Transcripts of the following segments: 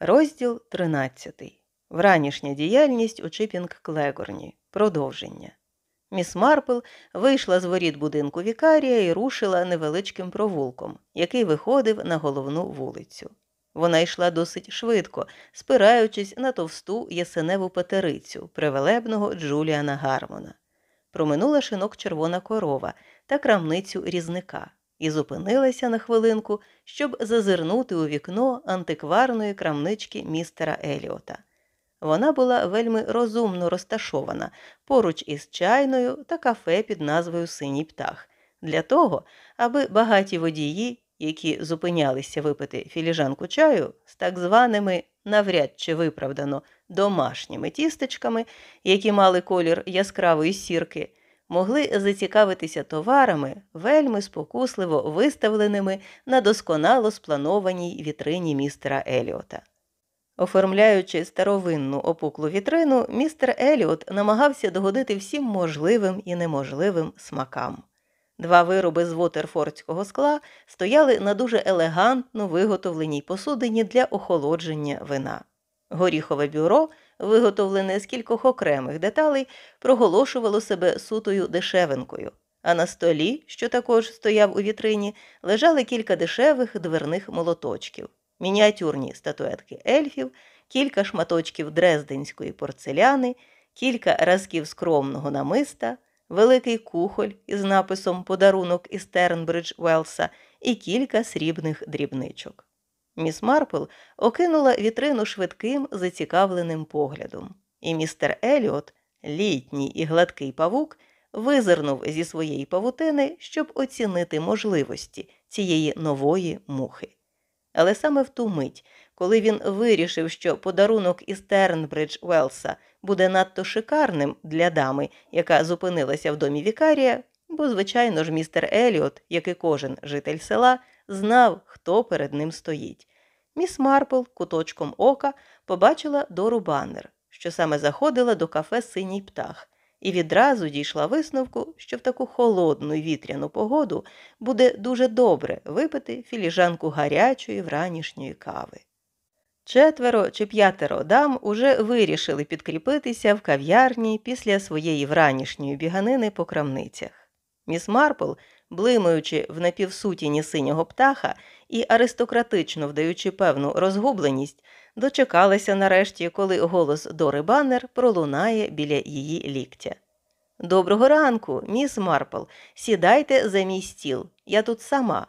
Розділ 13. Вранішня діяльність у Чипінг Клегорні. Продовження. Міс Марпл вийшла з воріт будинку вікарія і рушила невеличким провулком, який виходив на головну вулицю. Вона йшла досить швидко, спираючись на товсту ясеневу патерицю привелебного Джуліана Гармона. Проминула шинок червона корова та крамницю різника і зупинилася на хвилинку, щоб зазирнути у вікно антикварної крамнички містера Еліота. Вона була вельми розумно розташована поруч із чайною та кафе під назвою Синій птах, для того, аби багаті водії, які зупинялися випити філіжанку чаю з так званими навряд чи виправдано домашніми тістечками, які мали колір яскравої сірки, могли зацікавитися товарами, вельми спокусливо виставленими на досконало спланованій вітрині містера Еліота. Оформляючи старовинну опуклу вітрину, містер Еліот намагався догодити всім можливим і неможливим смакам. Два вироби з вотерфордського скла стояли на дуже елегантно виготовленій посудині для охолодження вина. Горіхове бюро виготовлене з кількох окремих деталей, проголошувало себе сутою дешевинкою, а на столі, що також стояв у вітрині, лежали кілька дешевих дверних молоточків, мініатюрні статуетки ельфів, кілька шматочків дрезденської порцеляни, кілька разків скромного намиста, великий кухоль із написом Подарунок із Тернбридж Велса і кілька срібних дрібничок. Міс Марпл окинула вітрину швидким, зацікавленим поглядом, і містер Еліот, літній і гладкий павук, визирнув зі своєї павутини, щоб оцінити можливості цієї нової мухи. Але саме в ту мить, коли він вирішив, що подарунок із Тернбридж Велса буде надто шикарним для дами, яка зупинилася в домі Вікарія, бо, звичайно ж, містер Еліот, як і кожен житель села, знав, хто перед ним стоїть. Міс Марпл куточком ока побачила Дору Баннер, що саме заходила до кафе Синій птах, і відразу дійшла висновку, що в таку холодну й вітряну погоду буде дуже добре випити філіжанку гарячої вранішньої кави. Четверо чи п'ятеро дам уже вирішили підкріпитися в кав'ярні після своєї вранішньої біганини по крамницях. Міс Марпл, блимаючи в напівсутіні синього птаха і аристократично вдаючи певну розгубленість, дочекалася нарешті, коли голос Дори Баннер пролунає біля її ліктя. Доброго ранку, міс Марпл, сідайте за мій стіл. Я тут сама.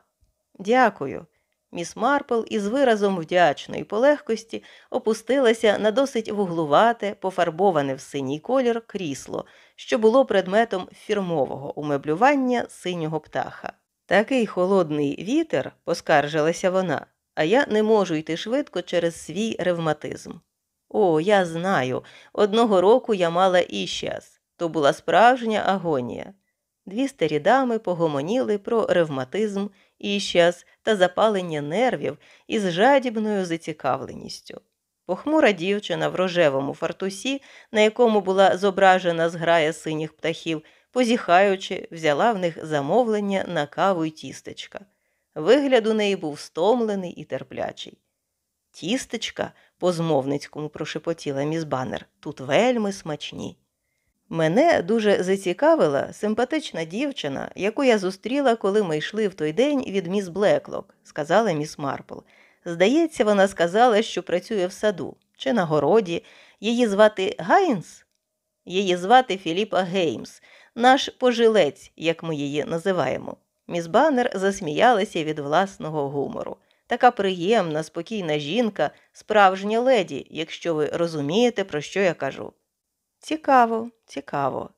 Дякую. Міс Марпл із виразом вдячної полегкості опустилася на досить вуглувате, пофарбоване в синій колір крісло, що було предметом фірмового умеблювання синього птаха. Такий холодний вітер, поскаржилася вона, а я не можу йти швидко через свій ревматизм. О, я знаю, одного року я мала іщас. То була справжня агонія. Дві старі дами погомоніли про ревматизм, іщас та запалення нервів із жадібною зацікавленістю. Похмура дівчина в рожевому фартусі, на якому була зображена зграя синіх птахів, позіхаючи, взяла в них замовлення на каву й тістечка. Вигляд у неї був стомлений і терплячий. Тістечка, по змовницькому прошепотіла міс Баннер, тут вельми смачні. Мене дуже зацікавила симпатична дівчина, яку я зустріла, коли ми йшли в той день від міс Блеклок, сказала міс Марпл. Здається, вона сказала, що працює в саду чи на городі. Її звати Гайнс? Її звати Філіпа Геймс, наш пожилець, як ми її називаємо. Міс Баннер засміялася від власного гумору. Така приємна, спокійна жінка, справжня леді, якщо ви розумієте, про що я кажу. Цікаво, цікаво.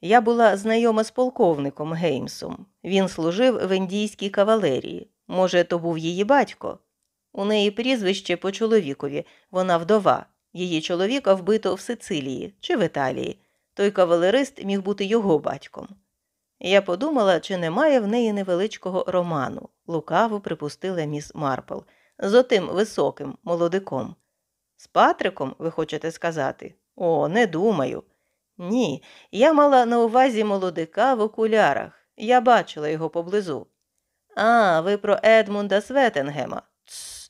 Я була знайома з полковником Геймсом. Він служив в індійській кавалерії. Може, то був її батько. У неї прізвище по чоловікові, вона вдова. Її чоловіка вбито в Сицилії чи в Італії. Той кавалерист міг бути його батьком. Я подумала, чи немає в неї невеличкого роману, лукаво припустила міс Марпл, з отим високим молодиком. З Патриком, ви хочете сказати? О, не думаю. Ні, я мала на увазі молодика в окулярах. Я бачила його поблизу. А, ви про Едмунда Светенгема. Тсс.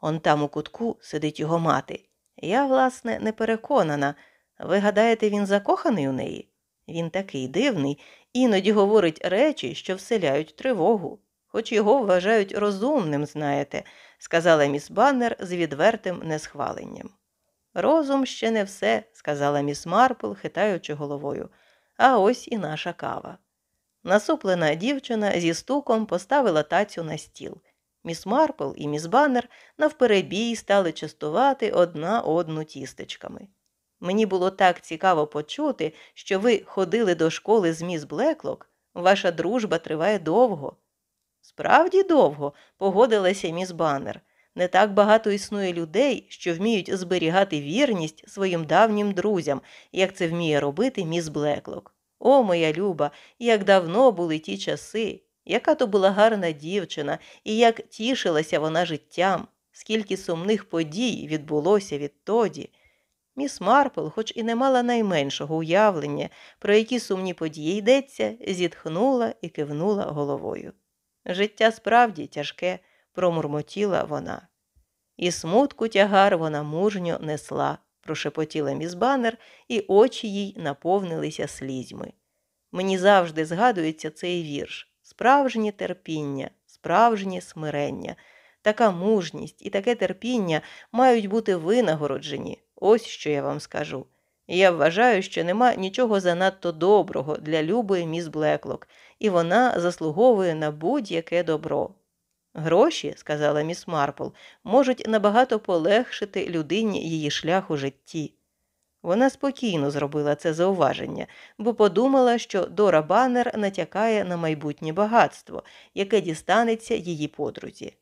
Он там у кутку сидить його мати. Я, власне, не переконана. Ви гадаєте, він закоханий у неї? Він такий дивний, іноді говорить речі, що вселяють тривогу, хоч його вважають розумним, знаєте, сказала міс Баннер з відвертим несхваленням. Розум ще не все, сказала міс Марпл, хитаючи головою. А ось і наша кава. Насуплена дівчина зі стуком поставила тацю на стіл. Міс Марпл і міс Баннер навперебій стали частувати одна одну тістечками. Мені було так цікаво почути, що ви ходили до школи з міс Блеклок. Ваша дружба триває довго. Справді довго, погодилася міс Баннер. Не так багато існує людей, що вміють зберігати вірність своїм давнім друзям, як це вміє робити міс Блеклок. О, моя люба, як давно були ті часи, яка то була гарна дівчина, і як тішилася вона життям, скільки сумних подій відбулося відтоді. Міс Марпл, хоч і не мала найменшого уявлення, про які сумні події йдеться, зітхнула і кивнула головою. Життя справді тяжке, промурмотіла вона. І смутку тягар вона мужньо несла, прошепотіла міс Баннер, і очі їй наповнилися слізьми. Мені завжди згадується цей вірш справжнє терпіння, справжнє смирення. Така мужність і таке терпіння мають бути винагороджені. Ось що я вам скажу. Я вважаю, що нема нічого занадто доброго для любої міс Блеклок, і вона заслуговує на будь-яке добро. Гроші, сказала міс Марпл, можуть набагато полегшити людині її шлях у житті. Вона спокійно зробила це зауваження, бо подумала, що Дора Баннер натякає на майбутнє багатство, яке дістанеться її подрузі.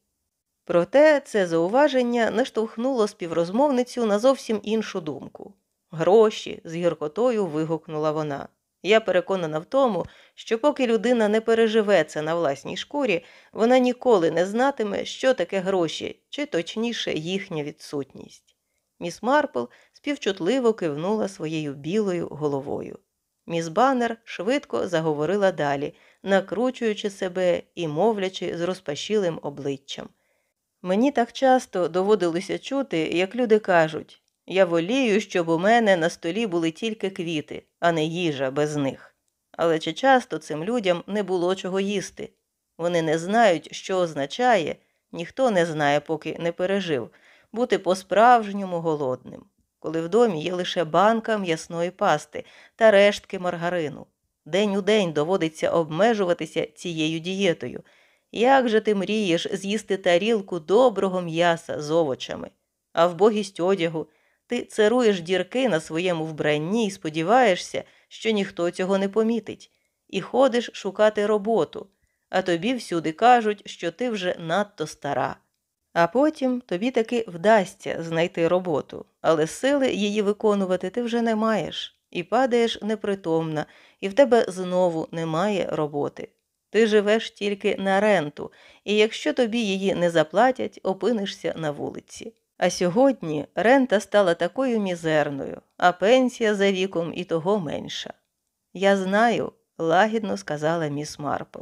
Проте це зауваження наштовхнуло співрозмовницю на зовсім іншу думку. Гроші, з гіркотою вигукнула вона. Я переконана в тому, що поки людина не переживе це на власній шкурі, вона ніколи не знатиме, що таке гроші, чи точніше їхня відсутність. Міс Марпл співчутливо кивнула своєю білою головою. Міс Баннер швидко заговорила далі, накручуючи себе і мовлячи з розпашілим обличчям. Мені так часто доводилося чути, як люди кажуть я волію, щоб у мене на столі були тільки квіти, а не їжа без них. Але чи часто цим людям не було чого їсти? Вони не знають, що означає, ніхто не знає, поки не пережив, бути по-справжньому голодним, коли в домі є лише банка м'ясної пасти та рештки маргарину. День у день доводиться обмежуватися цією дієтою. Як же ти мрієш з'їсти тарілку доброго м'яса з овочами, а вбогість одягу ти царуєш дірки на своєму вбранні і сподіваєшся, що ніхто цього не помітить, і ходиш шукати роботу, а тобі всюди кажуть, що ти вже надто стара. А потім тобі таки вдасться знайти роботу, але сили її виконувати ти вже не маєш, і падаєш непритомна, і в тебе знову немає роботи. Ти живеш тільки на ренту, і якщо тобі її не заплатять, опинишся на вулиці. А сьогодні рента стала такою мізерною, а пенсія за віком і того менша. Я знаю, лагідно сказала міс Марпл.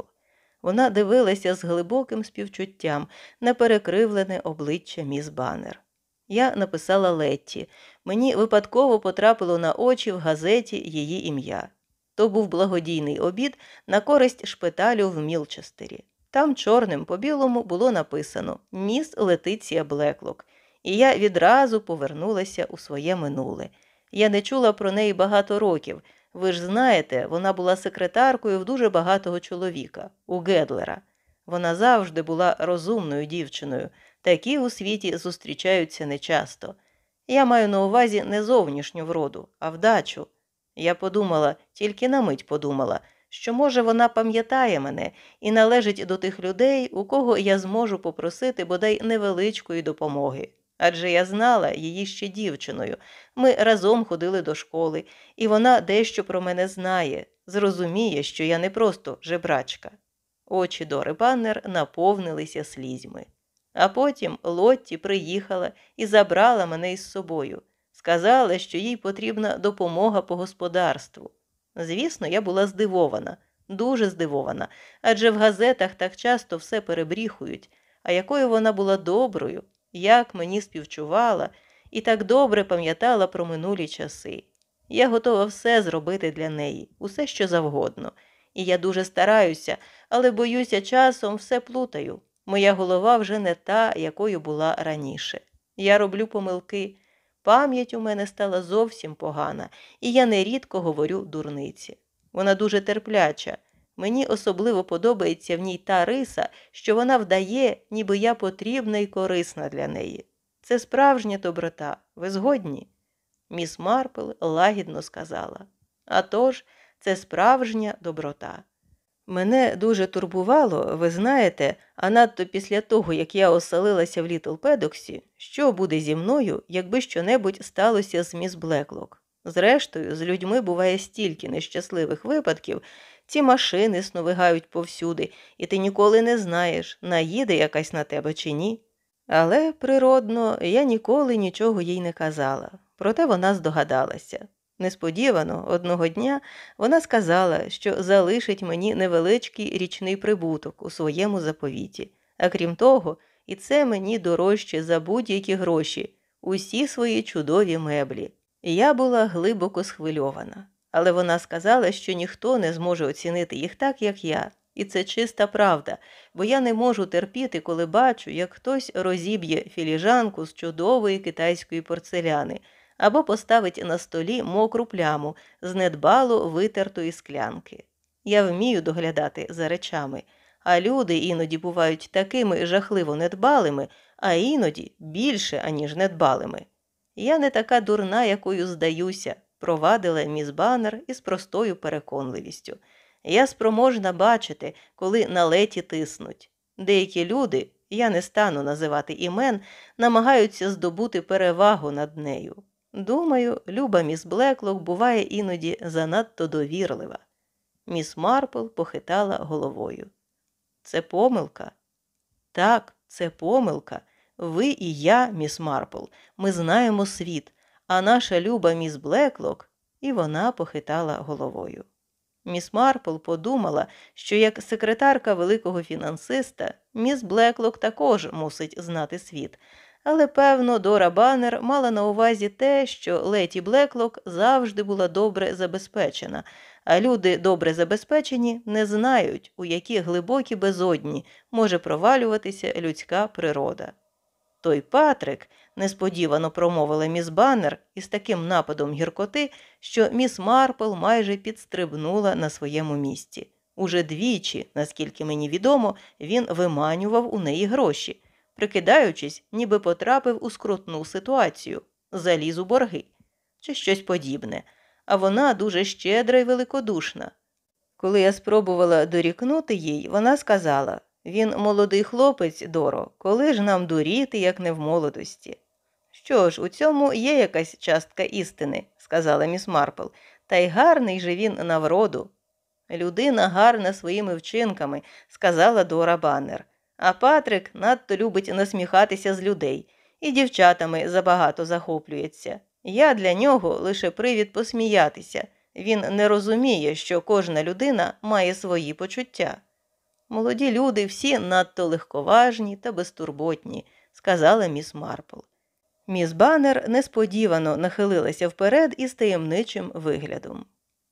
Вона дивилася з глибоким співчуттям на перекривлене обличчя міс Баннер. Я написала Летті. Мені випадково потрапило на очі в газеті її ім'я. То був благодійний обід на користь шпиталю в Мілчестері. Там чорним по білому було написано Міс Летиція Блеклок, і я відразу повернулася у своє минуле. Я не чула про неї багато років. Ви ж знаєте, вона була секретаркою в дуже багатого чоловіка, у Гедлера. Вона завжди була розумною дівчиною, такі у світі зустрічаються нечасто. Я маю на увазі не зовнішню вроду, а вдачу. Я подумала, тільки на мить подумала, що, може, вона пам'ятає мене і належить до тих людей, у кого я зможу попросити бодай невеличкої допомоги. Адже я знала її ще дівчиною. Ми разом ходили до школи, і вона дещо про мене знає, зрозуміє, що я не просто жебрачка. Очі Дори Баннер наповнилися слізьми. А потім Лотті приїхала і забрала мене із собою. Сказала, що їй потрібна допомога по господарству. Звісно, я була здивована, дуже здивована, адже в газетах так часто все перебріхують, а якою вона була доброю, як мені співчувала і так добре пам'ятала про минулі часи. Я готова все зробити для неї, усе що завгодно. І я дуже стараюся, але боюся, часом все плутаю. Моя голова вже не та, якою була раніше. Я роблю помилки. Пам'ять у мене стала зовсім погана, і я нерідко говорю дурниці. Вона дуже терпляча. Мені особливо подобається в ній та риса, що вона вдає, ніби я потрібна і корисна для неї. Це справжня доброта. Ви згодні? Міс Марпл лагідно сказала. «А тож, це справжня доброта. Мене дуже турбувало, ви знаєте, а надто після того, як я оселилася в Літл Педоксі, що буде зі мною, якби щонебудь сталося з міс Блеклок. Зрештою, з людьми буває стільки нещасливих випадків, ці машини сновигають повсюди, і ти ніколи не знаєш, наїде якась на тебе чи ні. Але, природно, я ніколи нічого їй не казала, проте вона здогадалася. Несподівано, одного дня вона сказала, що залишить мені невеличкий річний прибуток у своєму заповіті, а крім того, і це мені дорожче за будь-які гроші, усі свої чудові меблі. Я була глибоко схвильована, але вона сказала, що ніхто не зможе оцінити їх так, як я. І це чиста правда, бо я не можу терпіти, коли бачу, як хтось розіб'є філіжанку з чудової китайської порцеляни або поставить на столі мокру пляму з недбало витертої склянки. Я вмію доглядати за речами, а люди іноді бувають такими жахливо недбалими, а іноді більше, аніж недбалими. Я не така дурна, якою здаюся, провадила міс Баннер із простою переконливістю. Я спроможна бачити, коли на Летті тиснуть. Деякі люди, я не стану називати імен, намагаються здобути перевагу над нею. Думаю, люба міс Блеклок буває іноді занадто довірлива. Міс Марпл похитала головою. Це помилка? Так, це помилка. Ви і я, міс Марпл, ми знаємо світ, а наша люба міс Блеклок, і вона похитала головою. Міс Марпл подумала, що як секретарка великого фінансиста, міс Блеклок також мусить знати світ. Але, певно, Дора Баннер мала на увазі те, що Летті Блеклок завжди була добре забезпечена, а люди добре забезпечені не знають, у які глибокі безодні може провалюватися людська природа. Той Патрик, несподівано промовила міс Баннер із таким нападом гіркоти, що міс Марпл майже підстрибнула на своєму місці. Уже двічі, наскільки мені відомо, він виманював у неї гроші, прикидаючись, ніби потрапив у скрутну ситуацію, заліз у борги чи щось подібне, а вона дуже щедра і великодушна. Коли я спробувала дорікнути їй, вона сказала він молодий хлопець, Доро, коли ж нам дуріти, як не в молодості. Що ж, у цьому є якась частка істини, сказала міс Марпл, та й гарний же він навроду. Людина гарна своїми вчинками, сказала Дора Баннер. А Патрик надто любить насміхатися з людей і дівчатами забагато захоплюється. Я для нього лише привід посміятися. Він не розуміє, що кожна людина має свої почуття. Молоді люди всі надто легковажні та безтурботні, сказала міс Марпл. Міс Баннер несподівано нахилилася вперед із таємничим виглядом.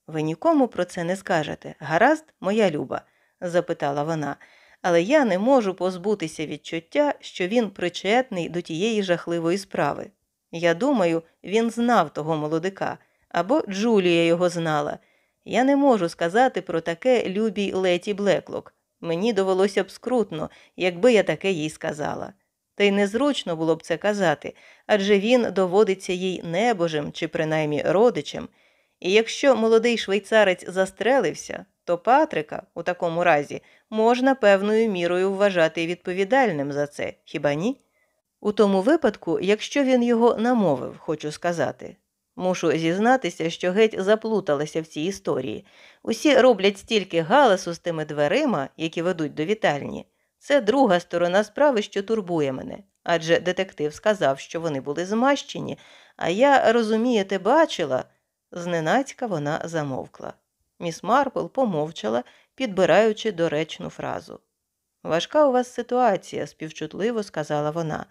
Ви нікому про це не скажете, гаразд, моя люба? запитала вона, але я не можу позбутися відчуття, що він причетний до тієї жахливої справи. Я думаю, він знав того молодика, або Джулія його знала. Я не можу сказати про таке любій Леті Блеклок. Мені довелося б скрутно, якби я таке їй сказала. Та й незручно було б це казати, адже він доводиться їй небожем чи принаймні родичем. І якщо молодий швейцарець застрелився, то Патрика у такому разі можна певною мірою вважати відповідальним за це, хіба ні? У тому випадку, якщо він його намовив, хочу сказати. Мушу зізнатися, що геть заплуталася в цій історії. Усі роблять стільки галасу з тими дверима, які ведуть до вітальні. Це друга сторона справи, що турбує мене. Адже детектив сказав, що вони були змащені, а я, розумієте, бачила. Зненацька вона замовкла. Міс Марпл помовчала, підбираючи доречну фразу. Важка у вас ситуація, співчутливо сказала вона.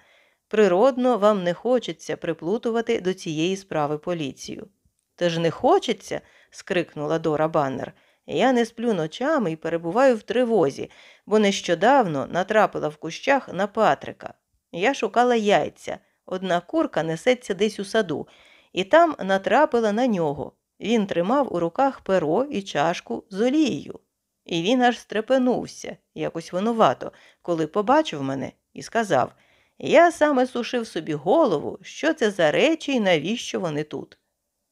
Природно, вам не хочеться приплутувати до цієї справи поліцію. Та ж не хочеться. скрикнула Дора Баннер. Я не сплю ночами і перебуваю в тривозі, бо нещодавно натрапила в кущах на Патрика. Я шукала яйця. Одна курка несеться десь у саду, і там натрапила на нього. Він тримав у руках перо і чашку з олією. І він аж стрепенувся, якось винувато, коли побачив мене і сказав Я саме сушив собі голову, що це за речі і навіщо вони тут.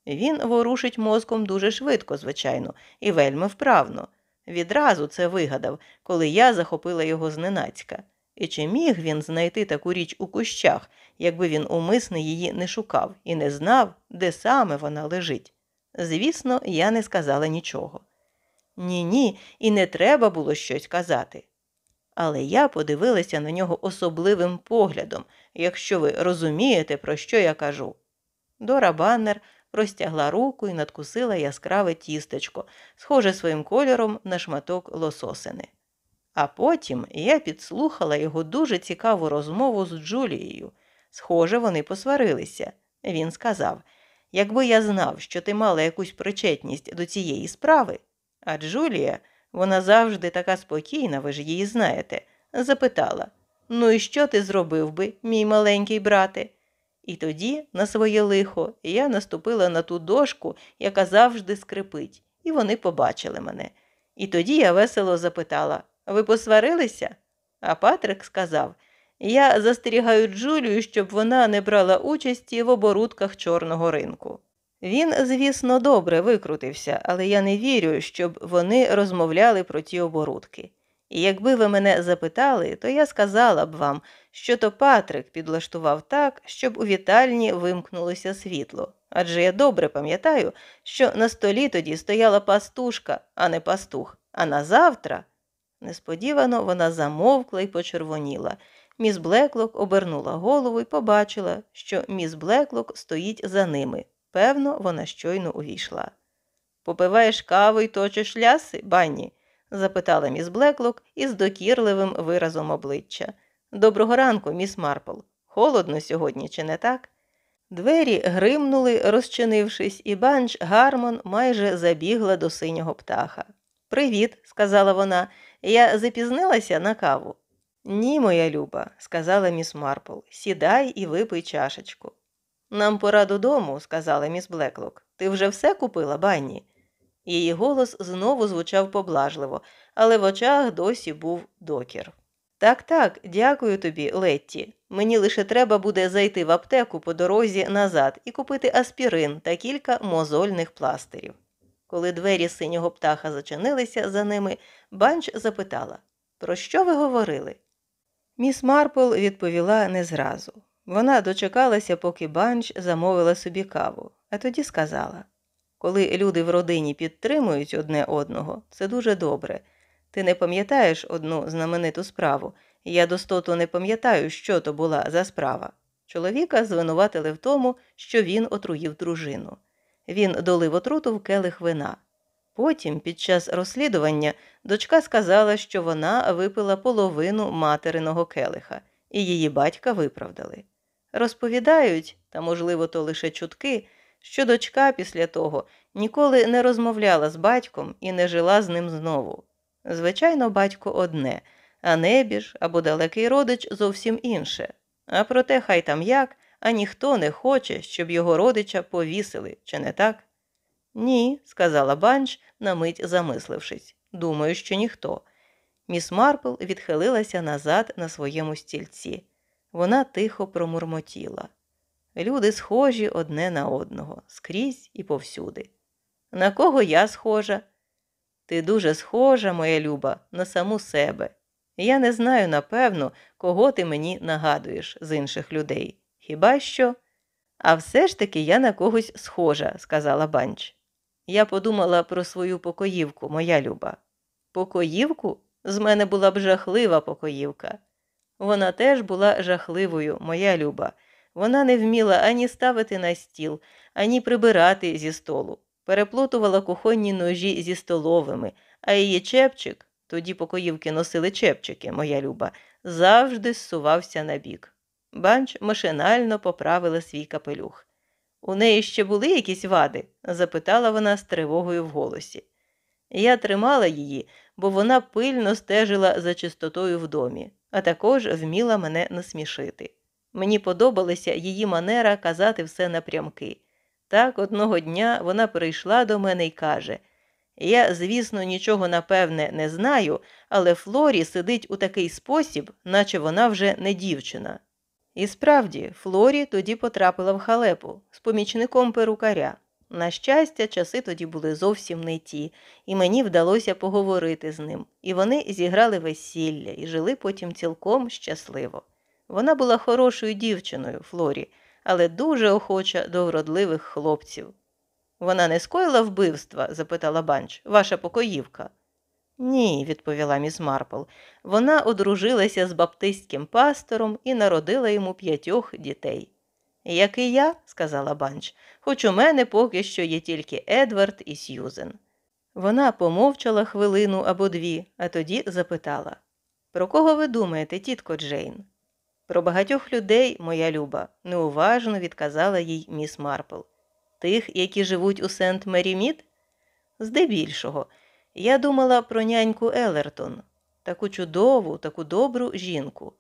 Він ворушить мозком дуже швидко, звичайно, і вельми вправно. Відразу це вигадав, коли я захопила його зненацька. І чи міг він знайти таку річ у кущах, якби він умисне її не шукав і не знав, де саме вона лежить? Звісно, я не сказала нічого. Ні, ні, і не треба було щось казати. Але я подивилася на нього особливим поглядом, якщо ви розумієте, про що я кажу. Дора Баннер простягла руку і надкусила яскраве тістечко, схоже своїм кольором на шматок лососини. А потім я підслухала його дуже цікаву розмову з Джулією. Схоже, вони посварилися. Він сказав якби я знав, що ти мала якусь причетність до цієї справи, а Джулія, вона завжди така спокійна, ви ж її знаєте, запитала Ну і що ти зробив би, мій маленький брате? І тоді, на своє лихо, я наступила на ту дошку, яка завжди скрипить, і вони побачили мене. І тоді я весело запитала Ви посварилися? А Патрик сказав Я застерігаю Джулію, щоб вона не брала участі в оборудках чорного ринку. Він, звісно, добре викрутився, але я не вірю, щоб вони розмовляли про ті оборудки. І якби ви мене запитали, то я сказала б вам, що то Патрик підлаштував так, щоб у вітальні вимкнулося світло. Адже я добре пам'ятаю, що на столі тоді стояла пастушка, а не пастух, а на завтра. Несподівано вона замовкла і почервоніла. Міс Блеклок обернула голову і побачила, що міс Блеклок стоїть за ними. Певно, вона щойно увійшла. Попиваєш каву і точиш ляси, Банні? запитала міс Блеклок із докірливим виразом обличчя. Доброго ранку, міс Марпл. Холодно сьогодні, чи не так? Двері гримнули, розчинившись, і банч Гармон майже забігла до синього птаха. Привіт, сказала вона. Я запізнилася на каву. Ні, моя люба, сказала міс Марпл. Сідай і випий чашечку. Нам пора додому, сказала міс Блеклок. Ти вже все купила, банні? Її голос знову звучав поблажливо, але в очах досі був докір. Так, так, дякую тобі, Летті. Мені лише треба буде зайти в аптеку по дорозі назад і купити аспірин та кілька мозольних пластирів. Коли двері синього птаха зачинилися за ними, банч запитала Про що ви говорили? Міс Марпл відповіла не зразу. Вона дочекалася, поки банч замовила собі каву, а тоді сказала коли люди в родині підтримують одне одного, це дуже добре. Ти не пам'ятаєш одну знамениту справу, я достоту не пам'ятаю, що то була за справа. Чоловіка звинуватили в тому, що він отруїв дружину. Він долив отруту в келих вина. Потім, під час розслідування, дочка сказала, що вона випила половину материного келиха, і її батька виправдали. Розповідають, та, можливо, то лише чутки, що дочка після того ніколи не розмовляла з батьком і не жила з ним знову. Звичайно, батько одне, а небіж або далекий родич зовсім інше. А проте, хай там як, а ніхто не хоче, щоб його родича повісили, чи не так? Ні, сказала банч, на мить замислившись. Думаю, що ніхто. Міс Марпл відхилилася назад на своєму стільці. Вона тихо промурмотіла. Люди схожі одне на одного, скрізь і повсюди. На кого я схожа? Ти дуже схожа, моя люба, на саму себе. Я не знаю, напевно, кого ти мені нагадуєш з інших людей. Хіба що? А все ж таки я на когось схожа, сказала банч. Я подумала про свою покоївку, моя люба. Покоївку? З мене була б жахлива покоївка. Вона теж була жахливою, моя люба. Вона не вміла ані ставити на стіл, ані прибирати зі столу переплутувала кухонні ножі зі столовими, а її чепчик, тоді покоївки носили чепчики, моя люба, завжди зсувався на бік. Банч машинально поправила свій капелюх. У неї ще були якісь вади? запитала вона з тривогою в голосі. Я тримала її, бо вона пильно стежила за чистотою в домі, а також вміла мене насмішити. Мені подобалася її манера казати все напрямки. Так одного дня вона прийшла до мене і каже Я, звісно, нічого напевне не знаю, але Флорі сидить у такий спосіб, наче вона вже не дівчина. І справді, Флорі тоді потрапила в халепу з помічником перукаря. На щастя, часи тоді були зовсім не ті, і мені вдалося поговорити з ним, і вони зіграли весілля і жили потім цілком щасливо. Вона була хорошою дівчиною, Флорі, але дуже охоча до вродливих хлопців. Вона не скоїла вбивства? запитала банч, ваша покоївка. Ні, відповіла міс Марпл. Вона одружилася з баптистським пастором і народила йому п'ятьох дітей. Як і я, сказала Банч, хоч у мене поки що є тільки Едвард і Сьюзен. Вона помовчала хвилину або дві, а тоді запитала Про кого ви думаєте, тітко Джейн? Про багатьох людей, моя люба, неуважно відказала їй міс Марпл. Тих, які живуть у Сент Мері Мід? Здебільшого. Я думала про няньку Елертон, таку чудову, таку добру жінку.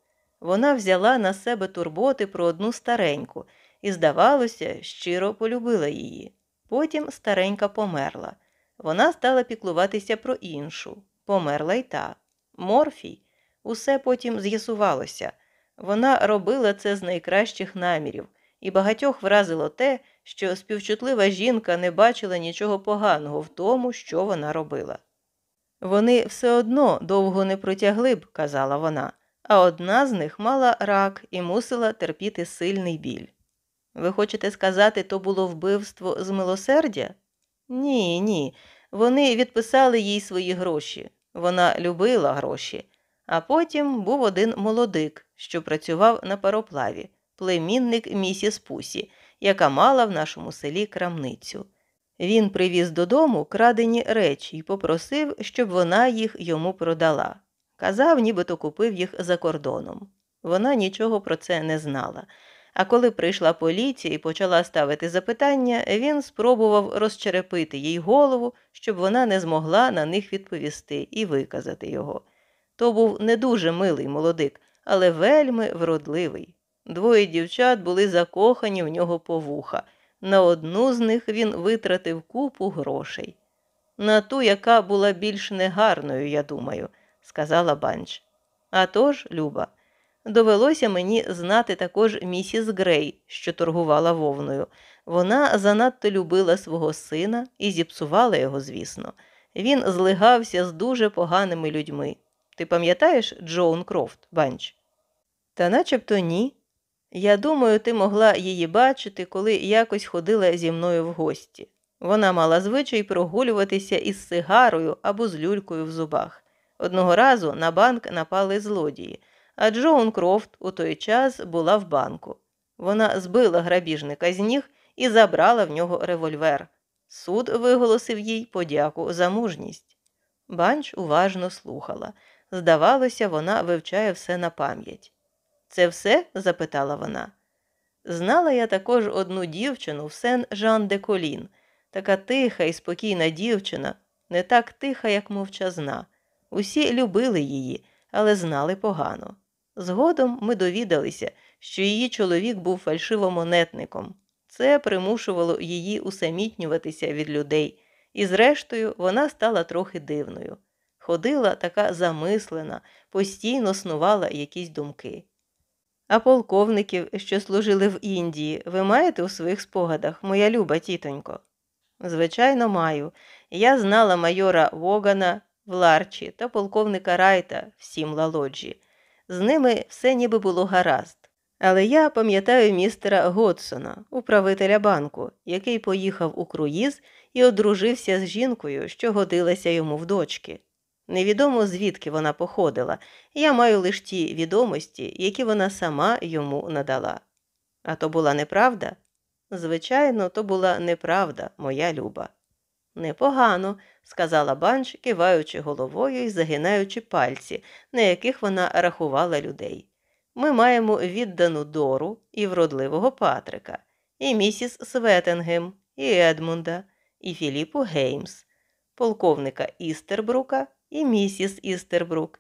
Вона взяла на себе турботи про одну стареньку і, здавалося, щиро полюбила її. Потім старенька померла. Вона стала піклуватися про іншу. Померла й та. Морфій. Усе потім з'ясувалося. Вона робила це з найкращих намірів, і багатьох вразило те, що співчутлива жінка не бачила нічого поганого в тому, що вона робила. Вони все одно довго не протягли б, казала вона, а одна з них мала рак і мусила терпіти сильний біль. Ви хочете сказати, то було вбивство з милосердя? Ні, ні. Вони відписали їй свої гроші. Вона любила гроші. А потім був один молодик, що працював на пароплаві, племінник місіс Пусі, яка мала в нашому селі крамницю. Він привіз додому крадені речі і попросив, щоб вона їх йому продала. Казав, нібито купив їх за кордоном. Вона нічого про це не знала. А коли прийшла поліція і почала ставити запитання, він спробував розчерепити їй голову, щоб вона не змогла на них відповісти і виказати його. То був не дуже милий молодик, але вельми вродливий. Двоє дівчат були закохані в нього по вуха. На одну з них він витратив купу грошей. На ту, яка була більш негарною, я думаю, сказала банч. «А тож, Люба, довелося мені знати також місіс Грей, що торгувала вовною. Вона занадто любила свого сина і зіпсувала його, звісно. Він злигався з дуже поганими людьми. Ти пам'ятаєш Джоун Крофт, банч? Та начебто ні. Я думаю, ти могла її бачити, коли якось ходила зі мною в гості. Вона мала звичай прогулюватися із сигарою або з люлькою в зубах. Одного разу на банк напали злодії, а Джоун Крофт у той час була в банку. Вона збила грабіжника з ніг і забрала в нього револьвер. Суд виголосив їй подяку за мужність. Банч уважно слухала. Здавалося, вона вивчає все на пам'ять. Це все? запитала вона. Знала я також одну дівчину в сен Жан де Колін, така тиха і спокійна дівчина, не так тиха, як мовчазна. Усі любили її, але знали погано. Згодом ми довідалися, що її чоловік був фальшивомонетником. Це примушувало її усамітнюватися від людей, і, зрештою, вона стала трохи дивною. Ходила така замислена, постійно снувала якісь думки. А полковників, що служили в Індії, ви маєте у своїх спогадах, моя люба тітонько? Звичайно, маю. Я знала майора Вогана в Ларчі та полковника Райта в Сімла-Лоджі. З ними все ніби було гаразд. Але я пам'ятаю містера Годсона, управителя банку, який поїхав у круїз і одружився з жінкою, що годилася йому в дочки. Невідомо звідки вона походила, я маю лише ті відомості, які вона сама йому надала. А то була неправда? Звичайно, то була неправда, моя люба. Непогано, сказала банч, киваючи головою і загинаючи пальці, на яких вона рахувала людей. Ми маємо віддану Дору і вродливого Патрика, і місіс Светенгем, і Едмунда, і Філіпу Геймс, полковника Істербрука і місіс Істербрук.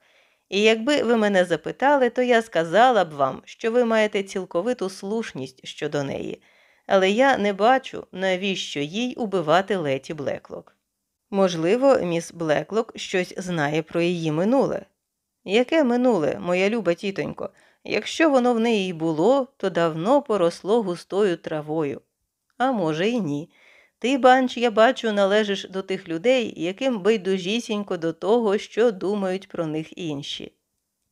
І якби ви мене запитали, то я сказала б вам, що ви маєте цілковиту слушність щодо неї, але я не бачу, навіщо їй убивати Леті Блеклок. Можливо, міс Блеклок щось знає про її минуле. Яке минуле, моя люба тітонько? Якщо воно в неї й було, то давно поросло густою травою. А може, і ні. Ти, банч, я бачу, належиш до тих людей, яким байдужісінько до того, що думають про них інші.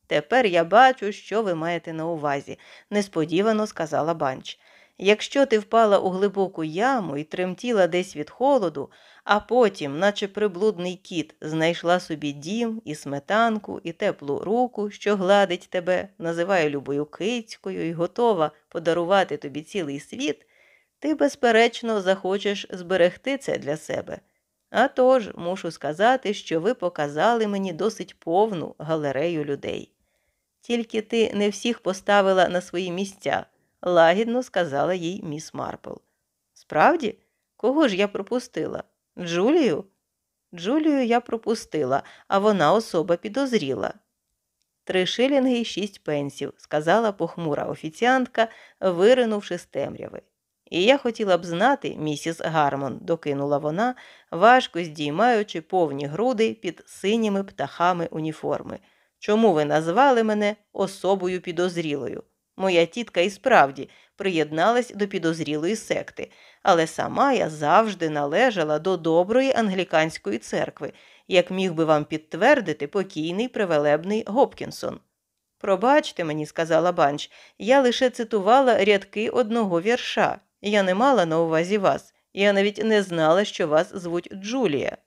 Тепер я бачу, що ви маєте на увазі, несподівано сказала банч. Якщо ти впала у глибоку яму і тремтіла десь від холоду, а потім, наче приблудний кіт, знайшла собі дім і сметанку, і теплу руку, що гладить тебе, називає любою кицькою і готова подарувати тобі цілий світ, ти, безперечно, захочеш зберегти це для себе. А тож, мушу сказати, що ви показали мені досить повну галерею людей. Тільки ти не всіх поставила на свої місця, лагідно сказала їй міс Марпл. Справді, кого ж я пропустила? Джулію? Джулію я пропустила, а вона особа підозріла. Три шилінги й шість пенсів, сказала похмура офіціантка, виринувши з темряви. І я хотіла б знати, місіс Гармон, докинула вона, важко здіймаючи повні груди під синіми птахами уніформи. Чому ви назвали мене особою підозрілою? Моя тітка і справді приєдналась до підозрілої секти, але сама я завжди належала до доброї англіканської церкви, як міг би вам підтвердити покійний привелебний Гопкінсон. Пробачте мені, сказала банч, я лише цитувала рядки одного вірша. Я не мала на увазі вас, я навіть не знала, що вас звуть Джулія.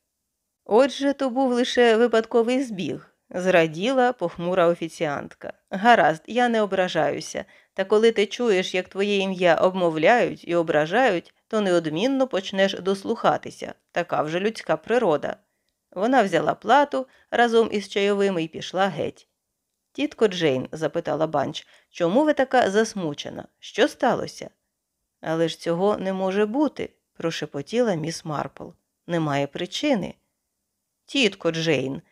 Отже, то був лише випадковий збіг. Зраділа похмура офіціантка. Гаразд, я не ображаюся, та коли ти чуєш, як твоє ім'я обмовляють і ображають, то неодмінно почнеш дослухатися така вже людська природа. Вона взяла плату разом із чайовими і пішла геть. Тітко Джейн, запитала банч, чому ви така засмучена? Що сталося? Але ж цього не може бути, прошепотіла міс Марпл. Немає причини. Тітко Джейн.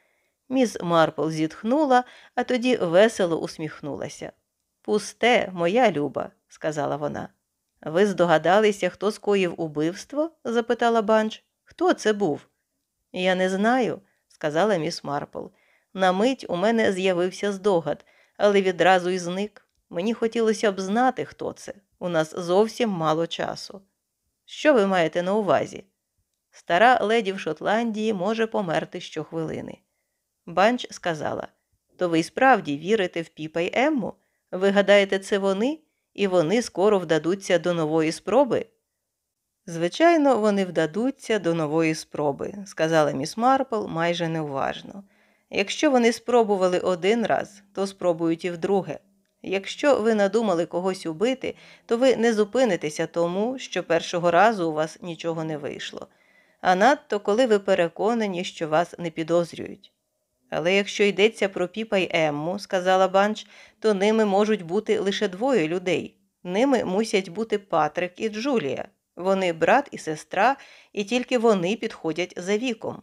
Міс Марпл зітхнула, а тоді весело усміхнулася. Пусте, моя люба, сказала вона. Ви здогадалися, хто скоїв убивство? запитала банч. Хто це був? Я не знаю, сказала міс Марпл. На мить у мене з'явився здогад, але відразу й зник. Мені хотілося б знати, хто це. У нас зовсім мало часу. Що ви маєте на увазі? Стара леді в Шотландії може померти щохвилини. Банч сказала То ви й справді вірите в Піпа й Емму? Ви гадаєте, це вони, і вони скоро вдадуться до нової спроби? Звичайно, вони вдадуться до нової спроби, сказала міс Марпл майже неуважно. Якщо вони спробували один раз, то спробують і вдруге. Якщо ви надумали когось убити, то ви не зупинитеся тому, що першого разу у вас нічого не вийшло, а надто коли ви переконані, що вас не підозрюють. Але якщо йдеться про піпа й Емму, сказала банч, то ними можуть бути лише двоє людей. Ними мусять бути Патрик і Джулія. Вони брат і сестра, і тільки вони підходять за віком.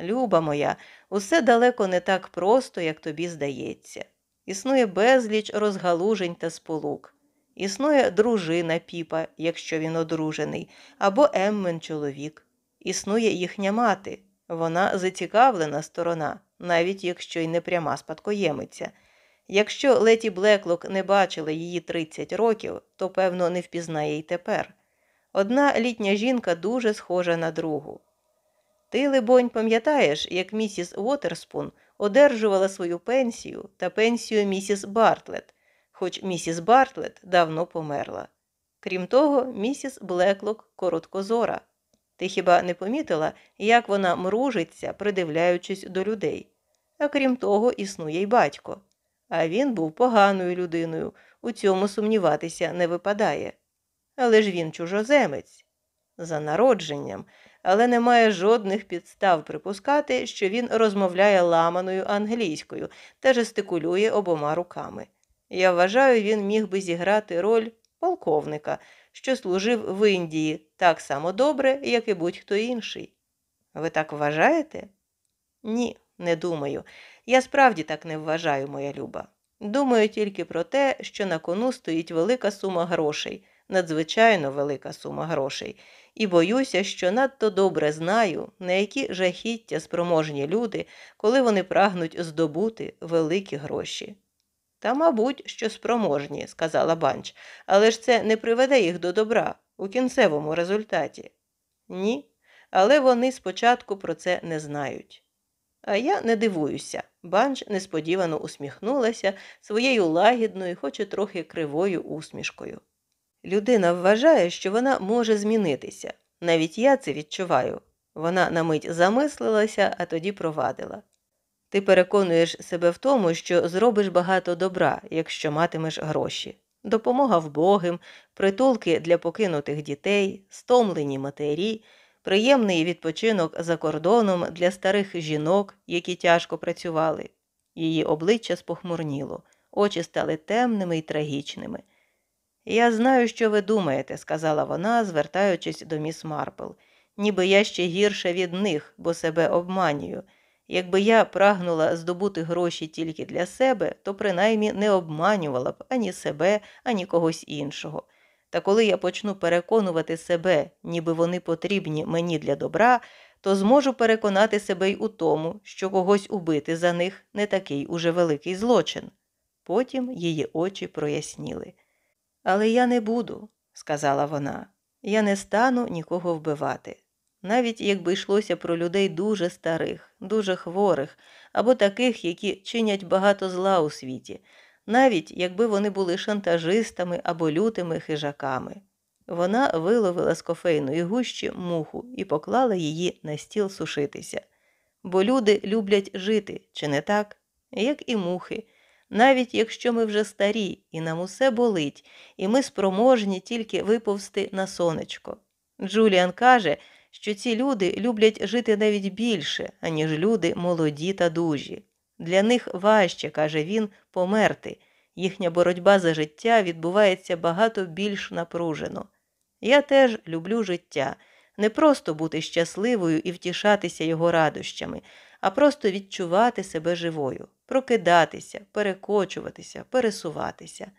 Люба моя, усе далеко не так просто, як тобі здається. Існує безліч розгалужень та сполук. Існує дружина піпа, якщо він одружений, або Еммен чоловік. Існує їхня мати, вона зацікавлена сторона навіть якщо й не пряма спадкоємиця. Якщо Леті Блеклок не бачила її 30 років, то, певно, не впізнає й тепер. Одна літня жінка дуже схожа на другу. Ти, либонь, пам'ятаєш, як місіс Уотерспун одержувала свою пенсію та пенсію місіс Бартлет, хоч місіс Бартлет давно померла. Крім того, місіс Блеклок короткозора. Ти хіба не помітила, як вона мружиться, придивляючись до людей? А крім того, існує й батько. А він був поганою людиною, у цьому сумніватися не випадає. Але ж він чужоземець, за народженням, але немає жодних підстав припускати, що він розмовляє ламаною англійською та жестикулює обома руками. Я вважаю, він міг би зіграти роль полковника, що служив в Індії так само добре, як і будь-хто інший. Ви так вважаєте? Ні, не думаю. Я справді так не вважаю, моя люба. Думаю тільки про те, що на кону стоїть велика сума грошей, надзвичайно велика сума грошей, і боюся, що надто добре знаю, на які жахіття спроможні люди, коли вони прагнуть здобути великі гроші. Та, мабуть, що спроможні, сказала Банч, але ж це не приведе їх до добра у кінцевому результаті. Ні, але вони спочатку про це не знають. А я не дивуюся. Банч несподівано усміхнулася своєю лагідною, хоч і трохи кривою усмішкою. Людина вважає, що вона може змінитися. Навіть я це відчуваю. Вона на мить замислилася, а тоді провадила. Ти переконуєш себе в тому, що зробиш багато добра, якщо матимеш гроші. Допомога вбогим, притулки для покинутих дітей, стомлені матері, приємний відпочинок за кордоном для старих жінок, які тяжко працювали. Її обличчя спохмурніло, очі стали темними і трагічними. Я знаю, що ви думаєте, сказала вона, звертаючись до міс Марпл, ніби я ще гірша від них, бо себе обманюю. Якби я прагнула здобути гроші тільки для себе, то принаймні не обманювала б ані себе, ані когось іншого. Та коли я почну переконувати себе, ніби вони потрібні мені для добра, то зможу переконати себе й у тому, що когось убити за них не такий уже великий злочин. Потім її очі проясніли. Але я не буду, сказала вона, я не стану нікого вбивати. Навіть якби йшлося про людей дуже старих, дуже хворих, або таких, які чинять багато зла у світі, навіть якби вони були шантажистами або лютими хижаками. Вона виловила з кофейної гущі муху і поклала її на стіл сушитися. Бо люди люблять жити, чи не так, як і мухи, навіть якщо ми вже старі, і нам усе болить, і ми спроможні тільки виповзти на сонечко. Джуліан каже, що ці люди люблять жити навіть більше, аніж люди молоді та дужі. Для них важче, каже він, померти. Їхня боротьба за життя відбувається багато більш напружено. Я теж люблю життя, не просто бути щасливою і втішатися його радощами, а просто відчувати себе живою, прокидатися, перекочуватися, пересуватися.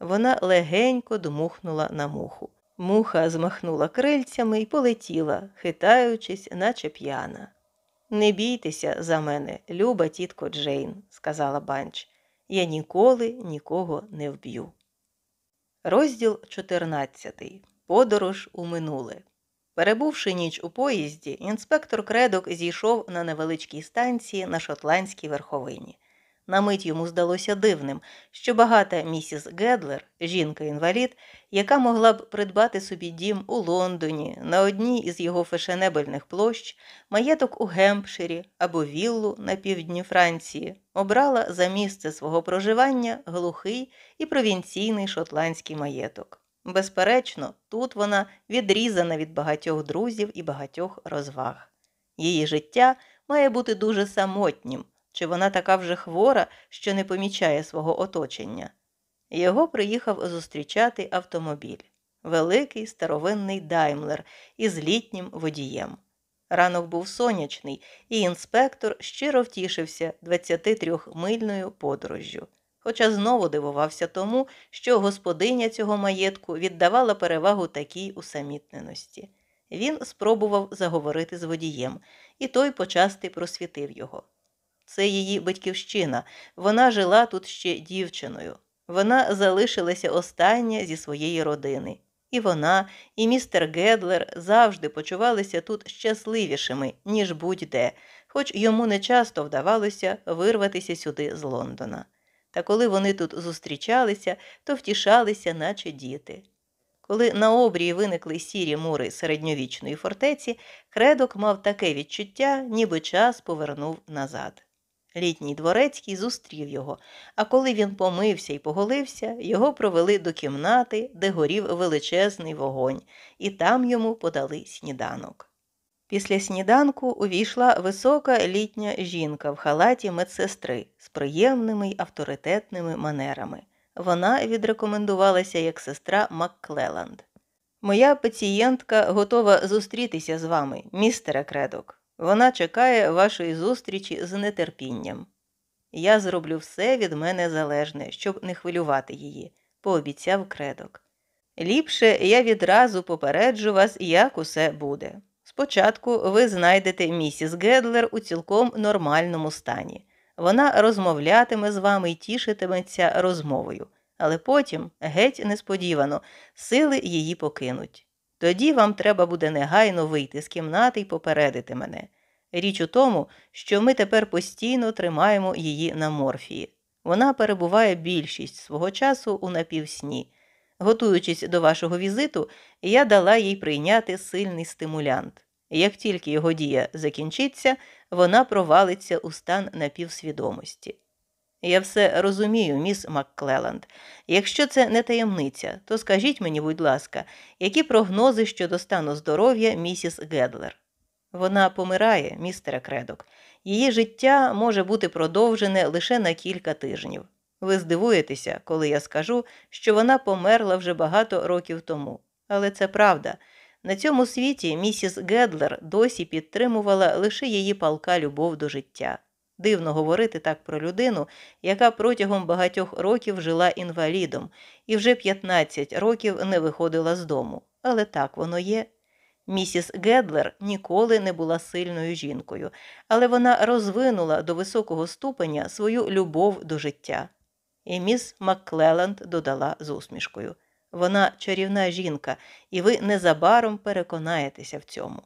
Вона легенько дмухнула на муху. Муха змахнула крильцями і полетіла, хитаючись, наче п'яна. Не бійтеся за мене, люба тітко Джейн, сказала банч. Я ніколи нікого не вб'ю. Розділ 14. Подорож у минуле. Перебувши ніч у поїзді, інспектор кредок зійшов на невеличкій станції на шотландській верховині. На мить йому здалося дивним, що багата місіс Гедлер, жінка-інвалід, яка могла б придбати собі дім у Лондоні, на одній із його фешенебельних площ, маєток у Гемпширі або віллу на півдні Франції, обрала за місце свого проживання глухий і провінційний шотландський маєток. Безперечно, тут вона відрізана від багатьох друзів і багатьох розваг. Її життя має бути дуже самотнім. Чи вона така вже хвора, що не помічає свого оточення? Його приїхав зустрічати автомобіль великий старовинний даймлер із літнім водієм. Ранок був сонячний, і інспектор щиро втішився 23-мильною подорожжю. Хоча знову дивувався тому, що господиня цього маєтку віддавала перевагу такій усамітненості. Він спробував заговорити з водієм, і той почасти просвітив його. Це її батьківщина. Вона жила тут ще дівчиною. Вона залишилася остання зі своєї родини. І вона, і містер Гедлер завжди почувалися тут щасливішими, ніж будь-де, хоч йому не часто вдавалося вирватися сюди з Лондона. Та коли вони тут зустрічалися, то втішалися, наче діти. Коли на обрії виникли сірі мури середньовічної фортеці, кредок мав таке відчуття, ніби час повернув назад. Літній дворецький зустрів його, а коли він помився і поголився, його провели до кімнати, де горів величезний вогонь, і там йому подали сніданок. Після сніданку увійшла висока літня жінка в халаті медсестри з приємними й авторитетними манерами. Вона відрекомендувалася як сестра Макклеланд. Моя пацієнтка готова зустрітися з вами, містере Кредок. Вона чекає вашої зустрічі з нетерпінням. Я зроблю все від мене залежне, щоб не хвилювати її, пообіцяв кредок. Ліпше я відразу попереджу вас, як усе буде. Спочатку ви знайдете місіс Гедлер у цілком нормальному стані. Вона розмовлятиме з вами і тішитиметься розмовою, але потім, геть несподівано, сили її покинуть. Тоді вам треба буде негайно вийти з кімнати і попередити мене. Річ у тому, що ми тепер постійно тримаємо її на морфії. Вона перебуває більшість свого часу у напівсні. Готуючись до вашого візиту, я дала їй прийняти сильний стимулянт. Як тільки його дія закінчиться, вона провалиться у стан напівсвідомості. Я все розумію, міс Макклеланд. Якщо це не таємниця, то скажіть мені, будь ласка, які прогнози щодо стану здоров'я місіс Гедлер? Вона помирає, містере Кредок. Її життя може бути продовжене лише на кілька тижнів. Ви здивуєтеся, коли я скажу, що вона померла вже багато років тому. Але це правда. На цьому світі місіс Гедлер досі підтримувала лише її палка любов до життя. Дивно говорити так про людину, яка протягом багатьох років жила інвалідом і вже 15 років не виходила з дому. Але так воно є. Місіс Гедлер ніколи не була сильною жінкою, але вона розвинула до високого ступеня свою любов до життя. І міс Макклеланд додала з усмішкою вона чарівна жінка, і ви незабаром переконаєтеся в цьому.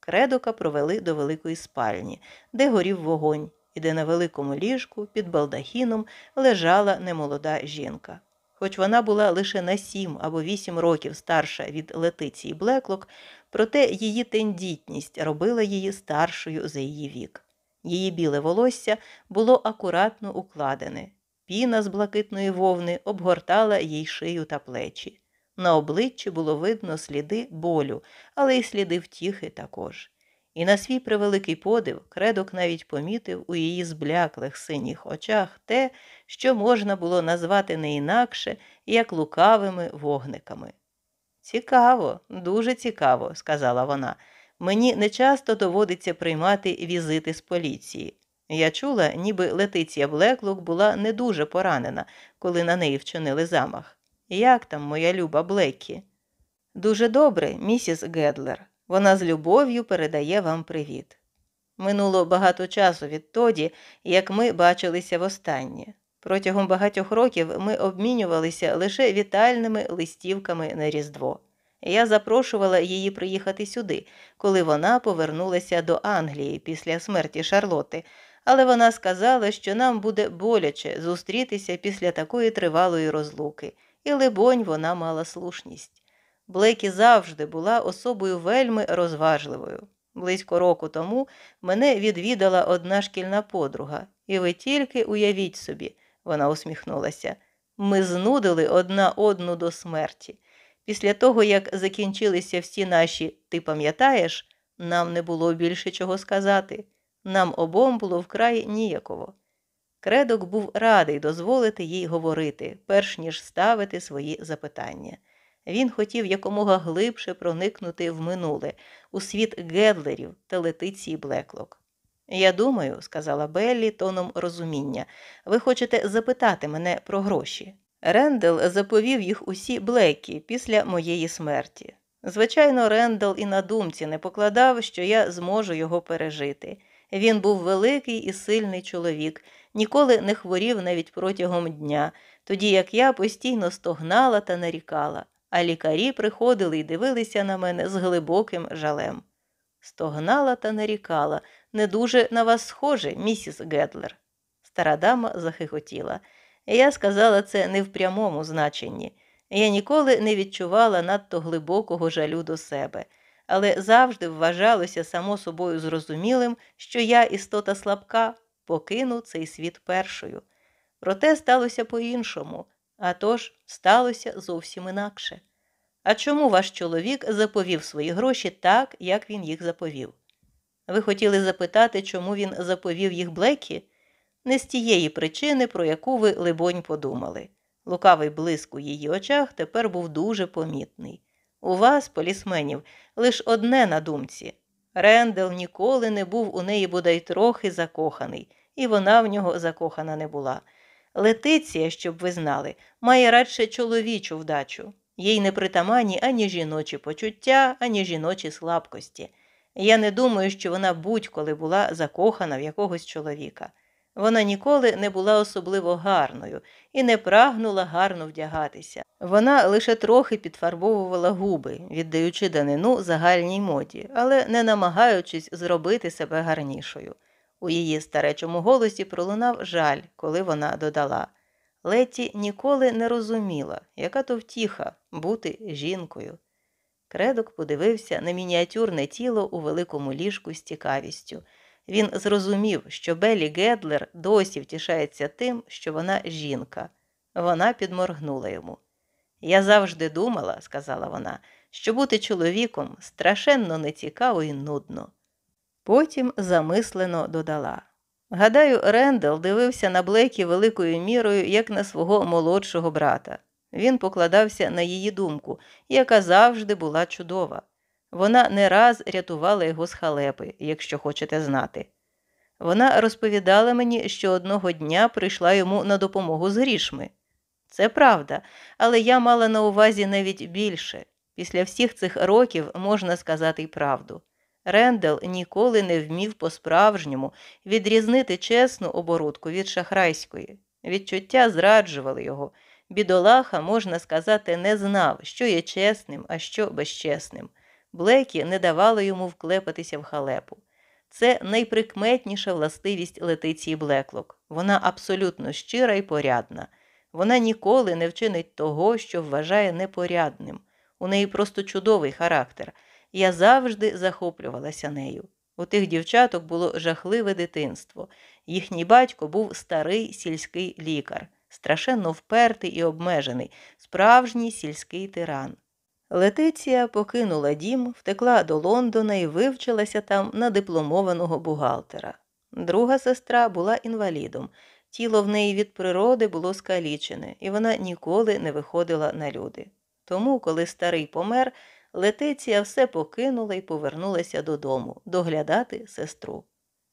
Кредока провели до великої спальні, де горів вогонь, і де на великому ліжку під балдахіном лежала немолода жінка. Хоч вона була лише на сім або вісім років старша від Летиції Блеклок, проте її тендітність робила її старшою за її вік. Її біле волосся було акуратно укладене, піна з блакитної вовни обгортала їй шию та плечі. На обличчі було видно сліди болю, але й сліди втіхи також. І на свій превеликий подив кредок навіть помітив у її збляклих синіх очах те, що можна було назвати не інакше, як лукавими вогниками. Цікаво, дуже цікаво, сказала вона. Мені нечасто доводиться приймати візити з поліції. Я чула, ніби Летиція Блеклук була не дуже поранена, коли на неї вчинили замах. Як там, моя люба Блеккі? Дуже добре, місіс Гедлер. Вона з любов'ю передає вам привіт. Минуло багато часу відтоді, як ми бачилися востаннє. Протягом багатьох років ми обмінювалися лише вітальними листівками на Різдво. Я запрошувала її приїхати сюди, коли вона повернулася до Англії після смерті Шарлоти, але вона сказала, що нам буде боляче зустрітися після такої тривалої розлуки, і, либонь, вона мала слушність. Блекі завжди була особою вельми розважливою. Близько року тому мене відвідала одна шкільна подруга, і ви тільки уявіть собі, вона усміхнулася. Ми знудили одна одну до смерті. Після того, як закінчилися всі наші, ти пам'ятаєш, нам не було більше чого сказати. Нам обом було вкрай ніяково. Кредок був радий дозволити їй говорити, перш ніж ставити свої запитання. Він хотів якомога глибше проникнути в минуле, у світ Гедлерів та Летиції Блеклок. Я думаю, сказала Беллі тоном розуміння, ви хочете запитати мене про гроші. Рендел заповів їх усі Блекі після моєї смерті. Звичайно, Рендел і на думці не покладав, що я зможу його пережити. Він був великий і сильний чоловік, ніколи не хворів навіть протягом дня, тоді як я постійно стогнала та нарікала, а лікарі приходили і дивилися на мене з глибоким жалем. Стогнала та нарікала, не дуже на вас схоже, місіс Гедлер. Стара дама захихотіла. Я сказала це не в прямому значенні. Я ніколи не відчувала надто глибокого жалю до себе але завжди вважалося само собою зрозумілим, що я, істота слабка, покину цей світ першою. Проте сталося по-іншому, а тож сталося зовсім інакше. А чому ваш чоловік заповів свої гроші так, як він їх заповів? Ви хотіли запитати, чому він заповів їх Блекі? Не з тієї причини, про яку ви, либонь, подумали. Лукавий блиск у її очах тепер був дуже помітний. У вас, полісменів, лише одне на думці. Рендел ніколи не був у неї бодай трохи закоханий, і вона в нього закохана не була. Летиція, щоб ви знали, має радше чоловічу вдачу. Їй не притаманні ані жіночі почуття, ані жіночі слабкості. Я не думаю, що вона будь-коли була закохана в якогось чоловіка. Вона ніколи не була особливо гарною і не прагнула гарно вдягатися. Вона лише трохи підфарбовувала губи, віддаючи данину загальній моді, але не намагаючись зробити себе гарнішою. У її старечому голосі пролунав жаль, коли вона додала. Леті ніколи не розуміла, яка то втіха бути жінкою. Кредок подивився на мініатюрне тіло у великому ліжку з цікавістю. Він зрозумів, що Белі Гедлер досі втішається тим, що вона жінка. Вона підморгнула йому. Я завжди думала, сказала вона, що бути чоловіком страшенно нецікаво і нудно. Потім замислено додала. Гадаю, Рендел дивився на Блекі великою мірою, як на свого молодшого брата. Він покладався на її думку, яка завжди була чудова. Вона не раз рятувала його з халепи, якщо хочете знати. Вона розповідала мені, що одного дня прийшла йому на допомогу з грішми. Це правда, але я мала на увазі навіть більше. Після всіх цих років можна сказати й правду. Рендел ніколи не вмів по-справжньому відрізнити чесну оборудку від шахрайської. Відчуття зраджували його. Бідолаха, можна сказати, не знав, що є чесним, а що безчесним. Блекі не давало йому вклепатися в халепу. Це найприкметніша властивість Летиції Блеклок. Вона абсолютно щира і порядна. Вона ніколи не вчинить того, що вважає непорядним. У неї просто чудовий характер. Я завжди захоплювалася нею. У тих дівчаток було жахливе дитинство. Їхній батько був старий сільський лікар, страшенно впертий і обмежений, справжній сільський тиран. Летиція покинула дім, втекла до Лондона і вивчилася там на дипломованого бухгалтера. Друга сестра була інвалідом. Тіло в неї від природи було скалічене, і вона ніколи не виходила на люди. Тому, коли старий помер, Летиція все покинула і повернулася додому доглядати сестру.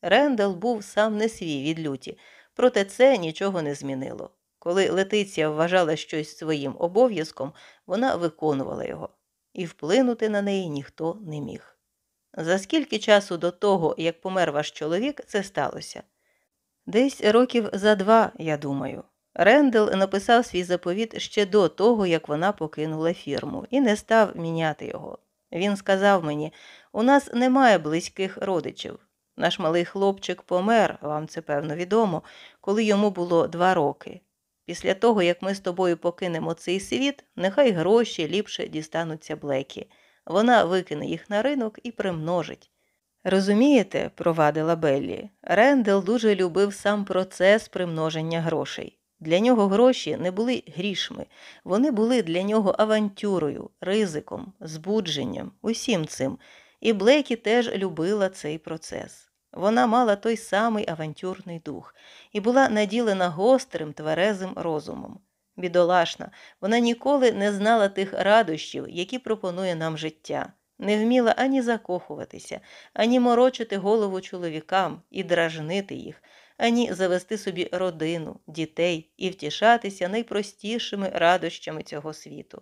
Рендел був сам не свій від люті, проте це нічого не змінило. Коли Летиція вважала щось своїм обов'язком, вона виконувала його, і вплинути на неї ніхто не міг. За скільки часу до того, як помер ваш чоловік, це сталося? Десь років за два, я думаю. Рендел написав свій заповіт ще до того, як вона покинула фірму, і не став міняти його. Він сказав мені: у нас немає близьких родичів. Наш малий хлопчик помер, вам це певно відомо, коли йому було два роки. Після того, як ми з тобою покинемо цей світ, нехай гроші ліпше дістануться блекі. Вона викине їх на ринок і примножить. Розумієте, провадила Беллі, Рендел дуже любив сам процес примноження грошей. Для нього гроші не були грішми, вони були для нього авантюрою, ризиком, збудженням, усім цим, і Блекі теж любила цей процес. Вона мала той самий авантюрний дух і була наділена гострим, тверезим розумом. Бідолашна, вона ніколи не знала тих радощів, які пропонує нам життя, не вміла ані закохуватися, ані морочити голову чоловікам і дражнити їх, ані завести собі родину, дітей і втішатися найпростішими радощами цього світу.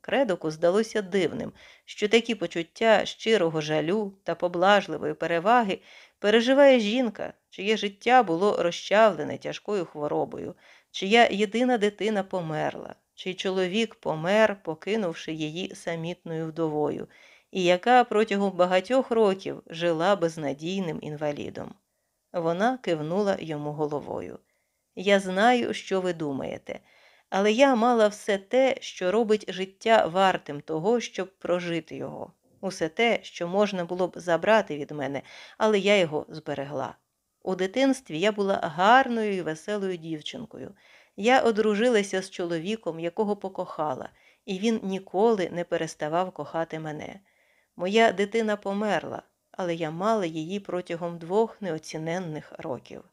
Кредоку здалося дивним, що такі почуття щирого жалю та поблажливої переваги переживає жінка, чиє життя було розчавлене тяжкою хворобою, чия єдина дитина померла, чий чоловік помер, покинувши її самітною вдовою, і яка протягом багатьох років жила безнадійним інвалідом. Вона кивнула йому головою. Я знаю, що ви думаєте, але я мала все те, що робить життя вартим того, щоб прожити його, усе те, що можна було б забрати від мене, але я його зберегла. У дитинстві я була гарною і веселою дівчинкою. Я одружилася з чоловіком, якого покохала, і він ніколи не переставав кохати мене. Моя дитина померла, але я мала її протягом двох неоціненних років.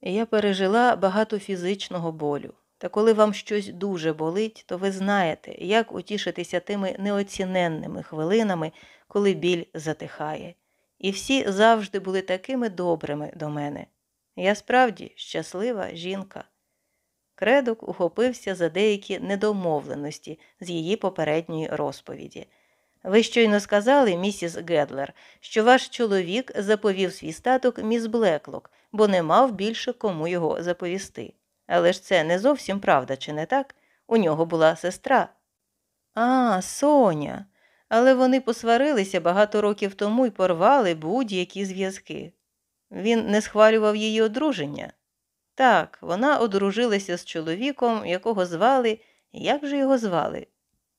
Я пережила багато фізичного болю, Та коли вам щось дуже болить, то ви знаєте, як утішитися тими неоціненними хвилинами, коли біль затихає. І всі завжди були такими добрими до мене. Я справді щаслива жінка. Кредок ухопився за деякі недомовленості з її попередньої розповіді. Ви щойно сказали, місіс Гедлер, що ваш чоловік заповів свій статок міс Блеклок, бо не мав більше кому його заповісти. Але ж це не зовсім правда, чи не так? У нього була сестра. А, Соня. Але вони посварилися багато років тому і порвали будь-які зв'язки. Він не схвалював її одруження. Так, вона одружилася з чоловіком, якого звали, як же його звали?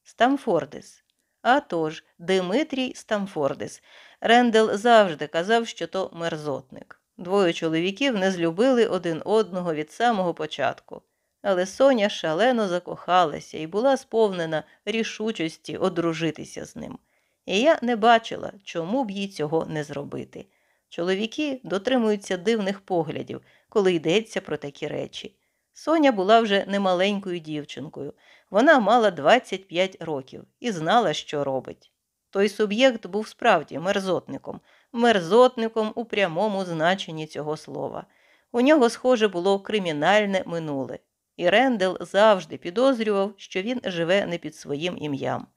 Стамфордис. А тож, Димитрій Стамфордис. Рендел завжди казав, що то мерзотник. Двоє чоловіків не злюбили один одного від самого початку. Але Соня шалено закохалася і була сповнена рішучості одружитися з ним. І я не бачила, чому б їй цього не зробити. Чоловіки дотримуються дивних поглядів, коли йдеться про такі речі. Соня була вже немаленькою дівчинкою. Вона мала 25 років і знала, що робить. Той суб'єкт був справді мерзотником, мерзотником у прямому значенні цього слова. У нього, схоже, було кримінальне минуле, і Рендел завжди підозрював, що він живе не під своїм ім'ям.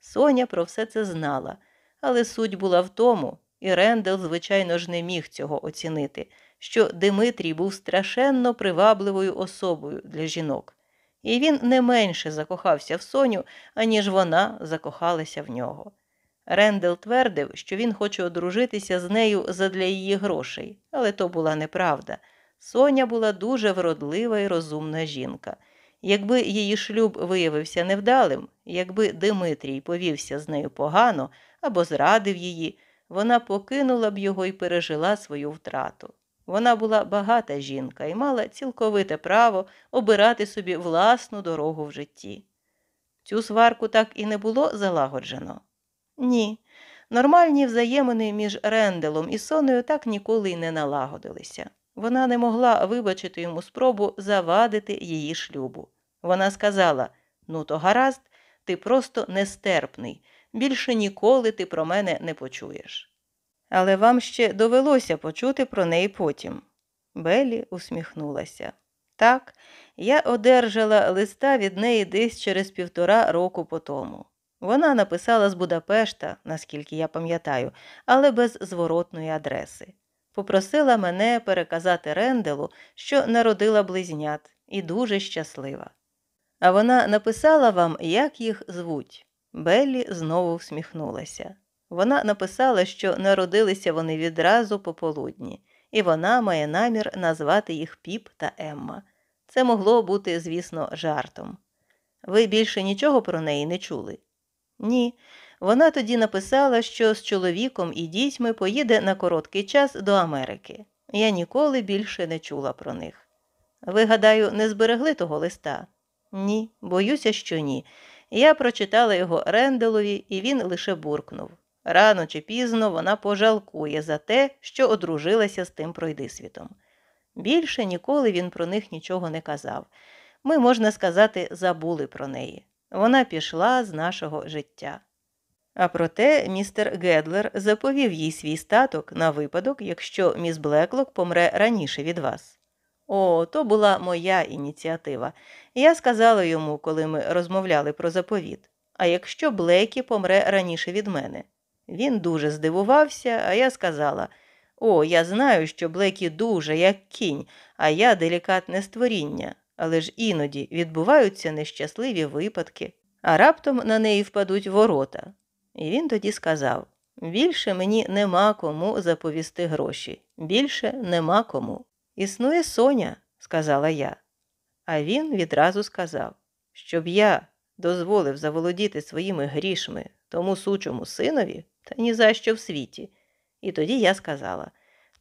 Соня про все це знала, але суть була в тому, і Рендел, звичайно ж, не міг цього оцінити, що Димитрій був страшенно привабливою особою для жінок, і він не менше закохався в Соню, аніж вона закохалася в нього. Рендел твердив, що він хоче одружитися з нею задля її грошей, але то була неправда. Соня була дуже вродлива і розумна жінка. Якби її шлюб виявився невдалим, якби Димитрій повівся з нею погано або зрадив її, вона покинула б його і пережила свою втрату. Вона була багата жінка і мала цілковите право обирати собі власну дорогу в житті. Цю сварку так і не було залагоджено. Ні. Нормальні взаємини між Ренделом і Соною так ніколи й не налагодилися. Вона не могла вибачити йому спробу завадити її шлюбу. Вона сказала ну, то гаразд, ти просто нестерпний, більше ніколи ти про мене не почуєш. Але вам ще довелося почути про неї потім. Беллі усміхнулася. Так, я одержала листа від неї десь через півтора року по тому. Вона написала з Будапешта, наскільки я пам'ятаю, але без зворотної адреси. Попросила мене переказати Ренделу, що народила близнят, і дуже щаслива. А вона написала вам, як їх звуть. Беллі знову всміхнулася. Вона написала, що народилися вони відразу пополудні, і вона має намір назвати їх Піп та Емма. Це могло бути, звісно, жартом. Ви більше нічого про неї не чули? Ні. Вона тоді написала, що з чоловіком і дітьми поїде на короткий час до Америки. Я ніколи більше не чула про них. Ви, гадаю, не зберегли того листа? Ні, боюся, що ні. Я прочитала його Ренделові, і він лише буркнув. Рано чи пізно вона пожалкує за те, що одружилася з тим пройдисвітом. Більше ніколи він про них нічого не казав. Ми, можна сказати, забули про неї. Вона пішла з нашого життя. А проте містер Гедлер заповів їй свій статок на випадок, якщо міс Блеклок помре раніше від вас. О, то була моя ініціатива. Я сказала йому, коли ми розмовляли про заповіт. А якщо Блекі помре раніше від мене? Він дуже здивувався, а я сказала О, я знаю, що Блекі дуже, як кінь, а я делікатне створіння, але ж іноді відбуваються нещасливі випадки, а раптом на неї впадуть ворота. І він тоді сказав більше мені нема кому заповісти гроші, більше нема кому. Існує Соня, сказала я. А він відразу сказав, щоб я дозволив заволодіти своїми грішми тому сучому синові, та ні за що в світі. І тоді я сказала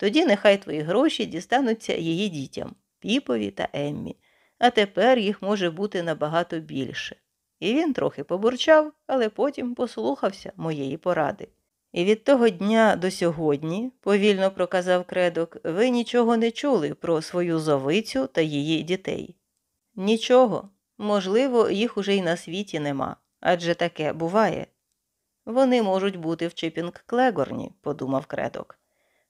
тоді нехай твої гроші дістануться її дітям, Піпові та Еммі, а тепер їх може бути набагато більше. І він трохи побурчав, але потім послухався моєї поради. І від того дня до сьогодні, повільно проказав кредок, ви нічого не чули про свою зовицю та її дітей. Нічого. Можливо, їх уже й на світі нема. Адже таке буває. Вони можуть бути в Чипінг Клегорні, подумав кредок.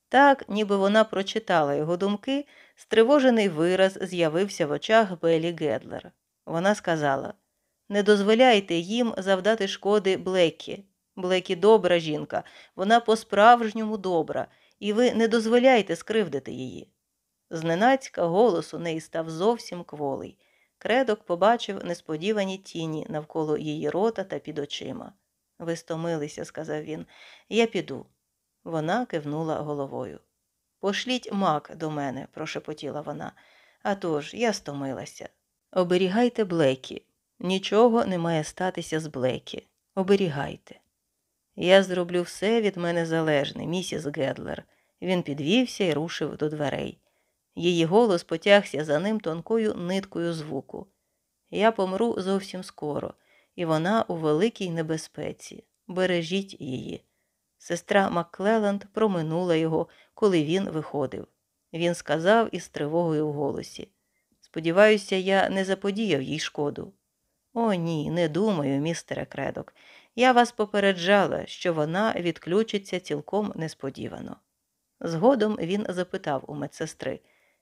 Так, ніби вона прочитала його думки, стривожений вираз з'явився в очах Белі Гедлер. Вона сказала Не дозволяйте їм завдати шкоди Блекі. Блекі добра жінка, вона по-справжньому добра, і ви не дозволяйте скривдити її. Зненацька голос у неї став зовсім кволий. Кредок побачив несподівані тіні навколо її рота та під очима. Ви стомилися, сказав він. Я піду. Вона кивнула головою. Пошліть мак до мене, прошепотіла вона. «А тож, я стомилася. Оберігайте Блекі. Нічого не має статися з Блекі. Оберігайте. Я зроблю все від мене залежне, місіс Гедлер. Він підвівся і рушив до дверей. Її голос потягся за ним тонкою ниткою звуку. Я помру зовсім скоро, і вона у великій небезпеці. Бережіть її. Сестра Макклеланд проминула його, коли він виходив. Він сказав із тривогою в голосі Сподіваюся, я не заподіяв їй шкоду. О, ні, не думаю, містере кредок. Я вас попереджала, що вона відключиться цілком несподівано. Згодом він запитав у медсестри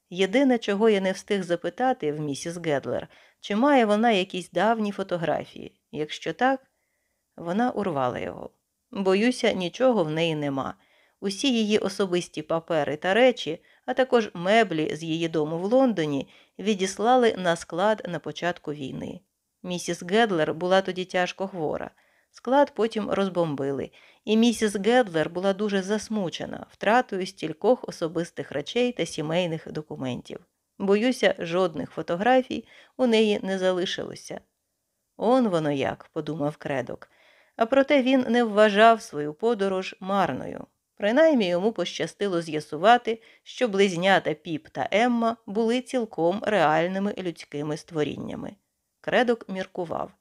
Єдине, чого я не встиг запитати в місіс Гедлер, чи має вона якісь давні фотографії. Якщо так, вона урвала його. Боюся, нічого в неї нема. Усі її особисті папери та речі, а також меблі з її дому в Лондоні, відіслали на склад на початку війни. Місіс Гедлер була тоді тяжко хвора. Склад потім розбомбили, і місіс Гедлер була дуже засмучена втратою стількох особистих речей та сімейних документів. Боюся, жодних фотографій у неї не залишилося. Он воно як, подумав кредок. А проте він не вважав свою подорож марною. Принаймні йому пощастило з'ясувати, що близнята Піп та Емма були цілком реальними людськими створіннями. Кредок міркував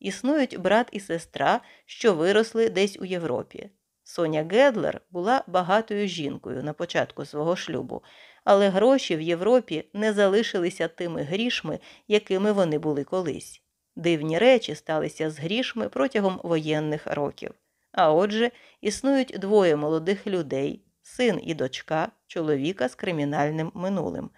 існують брат і сестра, що виросли десь у Європі. Соня Гедлер була багатою жінкою на початку свого шлюбу, але гроші в Європі не залишилися тими грішми, якими вони були колись. Дивні речі сталися з грішми протягом воєнних років. А отже, існують двоє молодих людей син і дочка, чоловіка з кримінальним минулим.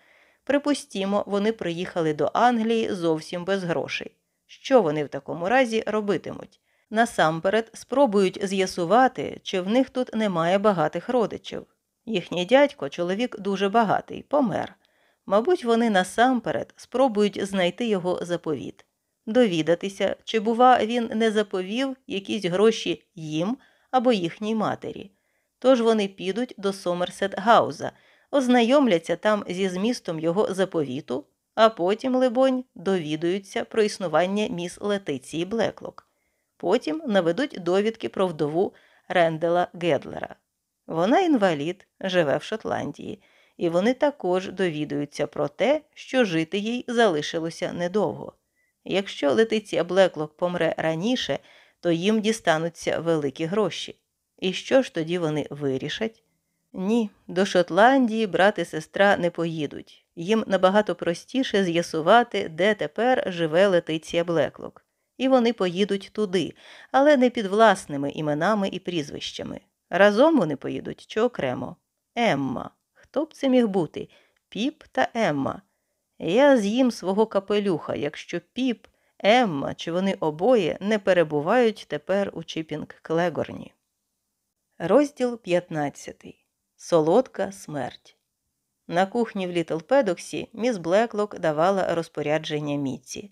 Припустімо, вони приїхали до Англії зовсім без грошей. Що вони в такому разі робитимуть? Насамперед спробують з'ясувати, чи в них тут немає багатих родичів. Їхній дядько, чоловік дуже багатий, помер. Мабуть, вони насамперед спробують знайти його заповіт, довідатися, чи, бува, він не заповів якісь гроші їм або їхній матері. Тож вони підуть до Сомерсет Гауза, ознайомляться там зі змістом його заповіту а потім, либонь, довідуються про існування міс Летиції Блеклок. Потім наведуть довідки про вдову Рендела Гедлера. Вона інвалід, живе в Шотландії, і вони також довідуються про те, що жити їй залишилося недовго. Якщо Летиція Блеклок помре раніше, то їм дістануться великі гроші. І що ж тоді вони вирішать? Ні, до Шотландії брат і сестра не поїдуть. Їм набагато простіше з'ясувати, де тепер живе Летиція Блеклок. І вони поїдуть туди, але не під власними іменами і прізвищами. Разом вони поїдуть чи окремо. Емма. Хто б це міг бути? Піп та Емма. Я з'їм свого капелюха, якщо піп, Емма чи вони обоє не перебувають тепер у Чіпінг Клегорні. Розділ 15 Солодка смерть. На кухні в Літл Педоксі міс Блеклок давала розпорядження Міці.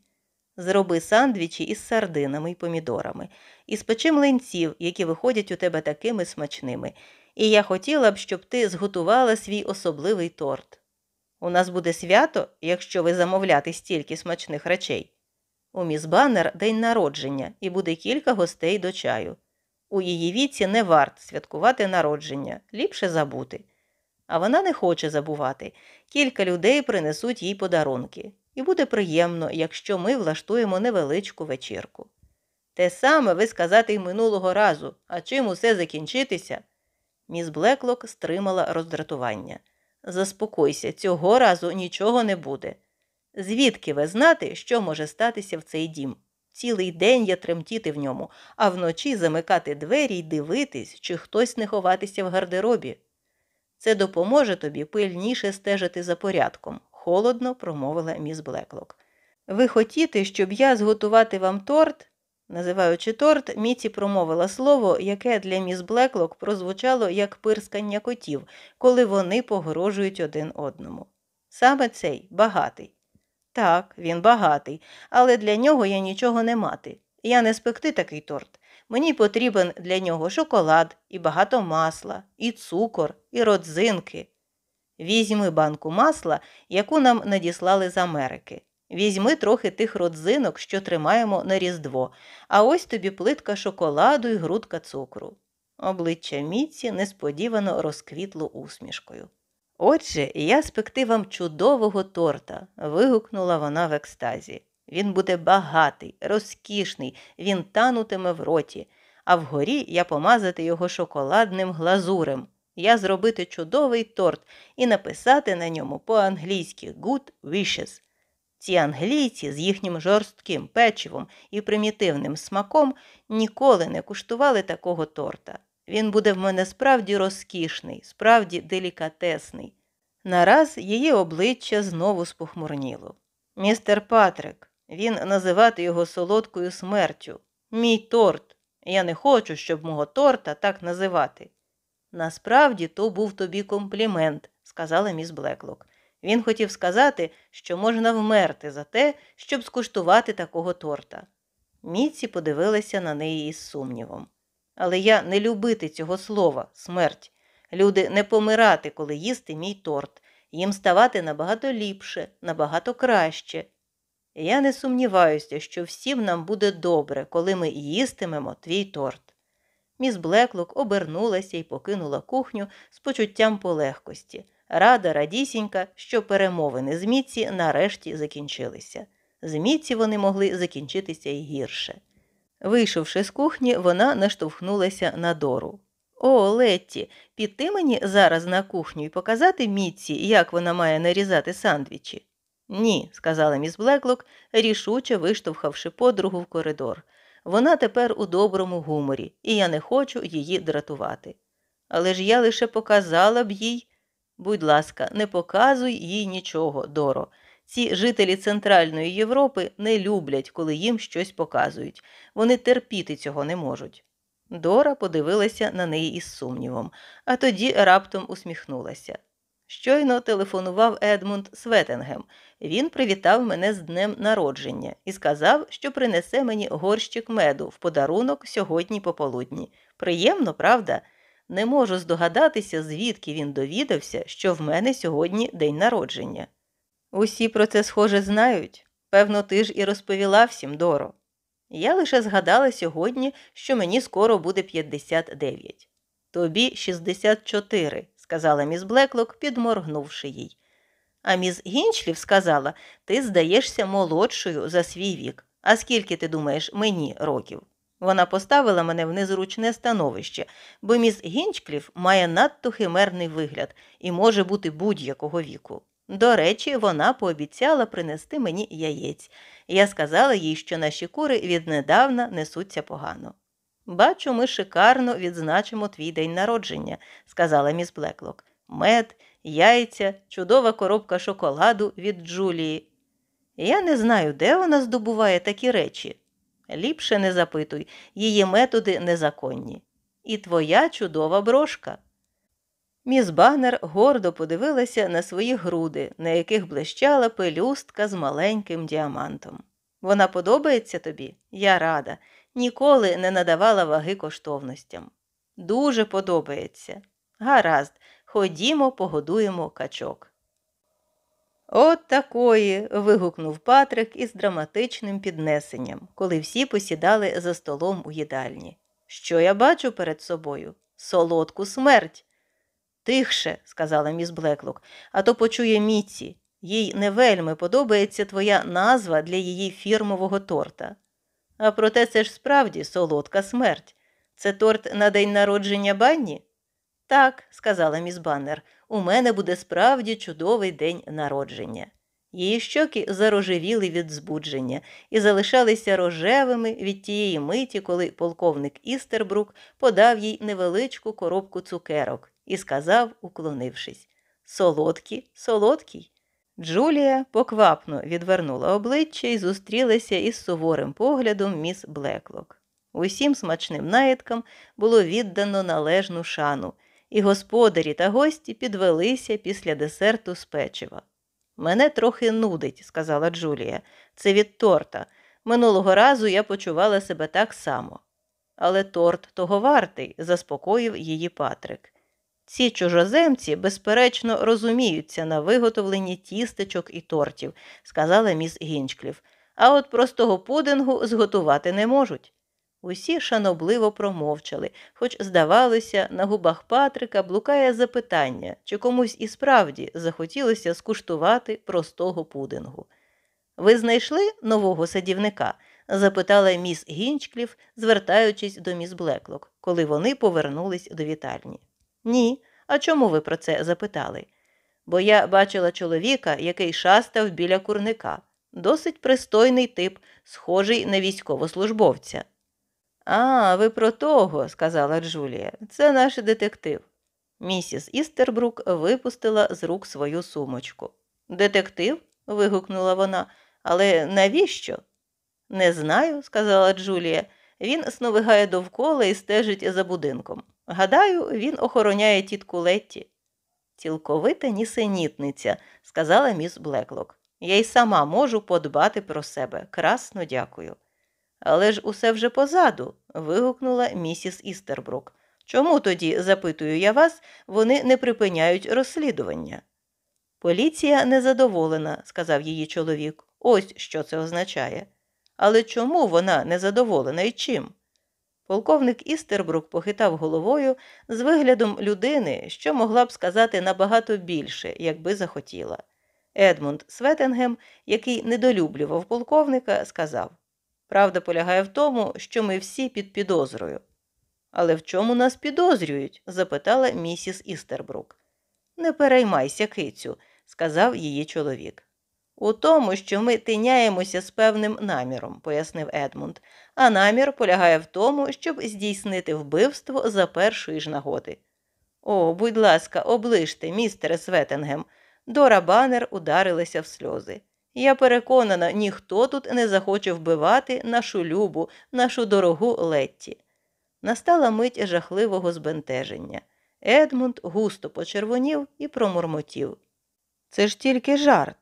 Зроби сандвічі із сардинами й помідорами, і спечи млинців, які виходять у тебе такими смачними, і я хотіла б, щоб ти зготувала свій особливий торт. У нас буде свято, якщо ви замовляти стільки смачних речей. У міс Баннер день народження, і буде кілька гостей до чаю. У її віці не варт святкувати народження, ліпше забути. А вона не хоче забувати. Кілька людей принесуть їй подарунки, і буде приємно, якщо ми влаштуємо невеличку вечірку. Те саме ви сказати й минулого разу, а чим усе закінчитися? Міс Блеклок стримала роздратування. Заспокойся, цього разу нічого не буде. Звідки ви знати, що може статися в цей дім? Цілий день я тремтіти в ньому, а вночі замикати двері й дивитись, чи хтось не ховатися в гардеробі. Це допоможе тобі пильніше стежити за порядком, холодно промовила міс Блеклок. Ви хотіте, щоб я зготувати вам торт? Називаючи торт, Міці промовила слово, яке для міс Блеклок прозвучало як пирскання котів, коли вони погрожують один одному. Саме цей багатий. Так, він багатий, але для нього я нічого не мати. Я не спекти такий торт. Мені потрібен для нього шоколад, і багато масла, і цукор, і родзинки. Візьми банку масла, яку нам надіслали з Америки. Візьми трохи тих родзинок, що тримаємо на Різдво, а ось тобі плитка шоколаду і грудка цукру. Обличчя Міці несподівано розквітло усмішкою. Отже, я спекти вам чудового торта, вигукнула вона в екстазі. Він буде багатий, розкішний, він танутиме в роті, а вгорі я помазати його шоколадним глазурем. Я зробити чудовий торт і написати на ньому по-англійськи Good Wishes. Ці англійці з їхнім жорстким печивом і примітивним смаком ніколи не куштували такого торта. Він буде в мене справді розкішний, справді делікатесний. Нараз її обличчя знову спохмурніло. Містер Патрик, він називати його солодкою смертю. Мій торт. Я не хочу, щоб мого торта так називати. Насправді то був тобі комплімент, сказала міс Блеклок. Він хотів сказати, що можна вмерти за те, щоб скуштувати такого торта. Міці подивилася на неї із сумнівом. Але я не любити цього слова, смерть. Люди не помирати, коли їсти мій торт, їм ставати набагато ліпше, набагато краще. Я не сумніваюся, що всім нам буде добре, коли ми їстимемо твій торт. Міс Блеклок обернулася і покинула кухню з почуттям полегкості, рада радісінька, що перемовини з Міці нарешті закінчилися. З Міці вони могли закінчитися й гірше. Вийшовши з кухні, вона наштовхнулася на дору. О, Летті, піти мені зараз на кухню і показати Міці, як вона має нарізати сандвічі? Ні, сказала міс Блеклок, рішуче виштовхавши подругу в коридор. Вона тепер у доброму гуморі, і я не хочу її дратувати. Але ж я лише показала б їй. Будь ласка, не показуй їй нічого, Доро. Ці жителі Центральної Європи не люблять, коли їм щось показують. Вони терпіти цього не можуть. Дора подивилася на неї із сумнівом, а тоді раптом усміхнулася. Щойно телефонував Едмунд Светенгем. Він привітав мене з днем народження і сказав, що принесе мені горщик меду в подарунок сьогодні пополудні. Приємно, правда? Не можу здогадатися, звідки він довідався, що в мене сьогодні день народження. Усі про це схоже знають. Певно, ти ж і розповіла всім Доро. Я лише згадала сьогодні, що мені скоро буде 59. Тобі 64, сказала міс Блеклок, підморгнувши їй. А міс Гінчлів сказала, ти здаєшся молодшою за свій вік. А скільки ти думаєш мені років? Вона поставила мене в незручне становище, бо міс Гінчкліф має надто химерний вигляд і може бути будь-якого віку. До речі, вона пообіцяла принести мені яєць. Я сказала їй, що наші кури віднедавна несуться погано. Бачу, ми шикарно відзначимо твій день народження, сказала міс Блеклок. Мед, яйця, чудова коробка шоколаду від Джулії. Я не знаю, де вона здобуває такі речі. Ліпше не запитуй, її методи незаконні. І твоя чудова брошка. Міс Баннер гордо подивилася на свої груди, на яких блищала пелюстка з маленьким діамантом. Вона подобається тобі? Я рада, ніколи не надавала ваги коштовностям. Дуже подобається. Гаразд, ходімо, погодуємо качок. От такої. вигукнув Патрик із драматичним піднесенням, коли всі посідали за столом у їдальні. Що я бачу перед собою? Солодку смерть. Тихше, сказала міс Блеклок, а то почує Міці. Їй не вельми подобається твоя назва для її фірмового торта. А проте це ж справді солодка смерть. Це торт на день народження банні? Так, сказала міс Баннер, у мене буде справді чудовий день народження. Її щоки зарожевіли від збудження і залишалися рожевими від тієї миті, коли полковник Істербрук подав їй невеличку коробку цукерок і сказав, уклонившись Солодкі, солодкий. Джулія поквапно відвернула обличчя і зустрілася із суворим поглядом міс Блеклок. Усім смачним наїдкам було віддано належну шану, і господарі та гості підвелися після десерту з печива. Мене трохи нудить, сказала Джулія. Це від торта. Минулого разу я почувала себе так само. Але торт того вартий, заспокоїв її Патрик. Ці чужоземці, безперечно, розуміються на виготовленні тістечок і тортів, сказала міс Гінчкліф, а от простого пудингу зготувати не можуть. Усі шанобливо промовчали, хоч, здавалося, на губах Патрика блукає запитання, чи комусь і справді захотілося скуштувати простого пудингу. Ви знайшли нового садівника? запитала міс Гінчкліф, звертаючись до міс Блеклок, коли вони повернулись до вітальні. Ні. А чому ви про це запитали? Бо я бачила чоловіка, який шастав біля курника. Досить пристойний тип, схожий на військовослужбовця. А, ви про того, сказала Джулія. Це наш детектив. Місіс Істербрук випустила з рук свою сумочку. Детектив? вигукнула вона. Але навіщо? Не знаю, сказала Джулія. Він сновигає довкола і стежить за будинком. Гадаю, він охороняє тітку Летті. Цілковита нісенітниця, сказала міс Блеклок. Я й сама можу подбати про себе. Красно дякую. Але ж усе вже позаду. вигукнула місіс Істербрук. Чому тоді, запитую я вас, вони не припиняють розслідування? Поліція незадоволена, сказав її чоловік. Ось що це означає. Але чому вона незадоволена і чим? Полковник Істербрук похитав головою з виглядом людини, що могла б сказати набагато більше, якби захотіла. Едмунд Светенгем, який недолюблював полковника, сказав Правда полягає в тому, що ми всі під підозрою. Але в чому нас підозрюють? запитала місіс Істербрук. Не переймайся, кицю, сказав її чоловік. У тому, що ми тиняємося з певним наміром, пояснив Едмунд, а намір полягає в тому, щоб здійснити вбивство за першої ж нагоди. О, будь ласка, оближте, містере Светенгем. Дора Банер ударилася в сльози. Я переконана, ніхто тут не захоче вбивати нашу любу, нашу дорогу Летті. Настала мить жахливого збентеження. Едмунд густо почервонів і промурмотів. Це ж тільки жарт.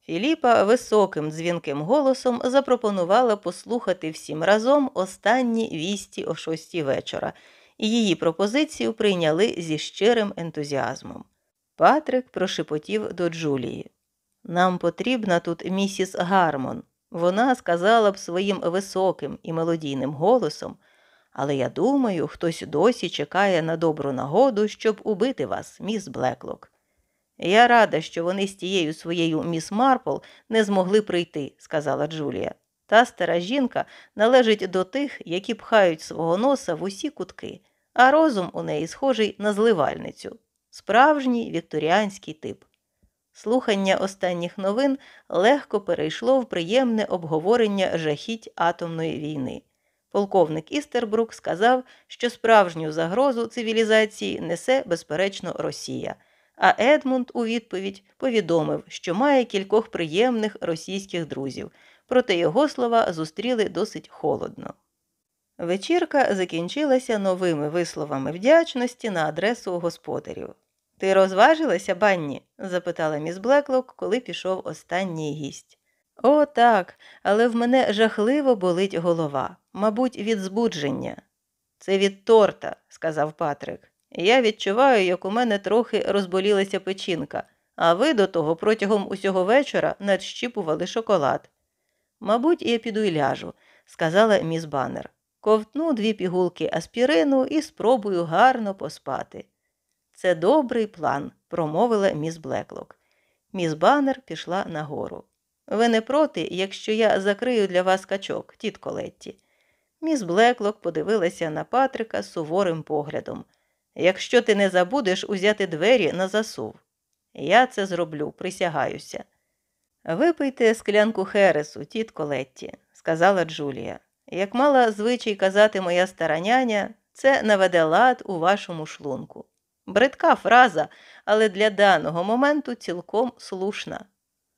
Філіпа високим дзвінким голосом запропонувала послухати всім разом останні вісті о шостій вечора, і її пропозицію прийняли зі щирим ентузіазмом. Патрик прошепотів до Джулії. Нам потрібна тут місіс Гармон. Вона сказала б своїм високим і мелодійним голосом, але я думаю, хтось досі чекає на добру нагоду, щоб убити вас, міс Блеклок. Я рада, що вони з тією своєю міс Марпл не змогли прийти, сказала Джулія. Та стара жінка належить до тих, які пхають свого носа в усі кутки, а розум у неї схожий на зливальницю, справжній вікторіанський тип. Слухання останніх новин легко перейшло в приємне обговорення жахіть атомної війни. Полковник Істербрук сказав, що справжню загрозу цивілізації несе, безперечно, Росія. А Едмунд у відповідь повідомив, що має кількох приємних російських друзів, проте його слова зустріли досить холодно. Вечірка закінчилася новими висловами вдячності на адресу господарів. Ти розважилася, банні? запитала міс Блеклок, коли пішов останній гість. О, так, але в мене жахливо болить голова, мабуть, від збудження. Це від торта, сказав Патрик. Я відчуваю, як у мене трохи розболілася печінка, а ви до того протягом усього вечора надщіпували шоколад. Мабуть, я піду й ляжу, сказала міс Баннер. Ковтну дві пігулки аспірину і спробую гарно поспати. Це добрий план, промовила міс Блеклок. Міс Баннер пішла нагору. Ви не проти, якщо я закрию для вас качок, тітко Летті. Міс Блеклок подивилася на Патрика суворим поглядом якщо ти не забудеш узяти двері на засув. Я це зроблю, присягаюся. Випийте склянку Хересу, тітко Летті, сказала Джулія. Як мала звичай казати моя стара няня, це наведе лад у вашому шлунку. Бридка фраза, але для даного моменту цілком слушна.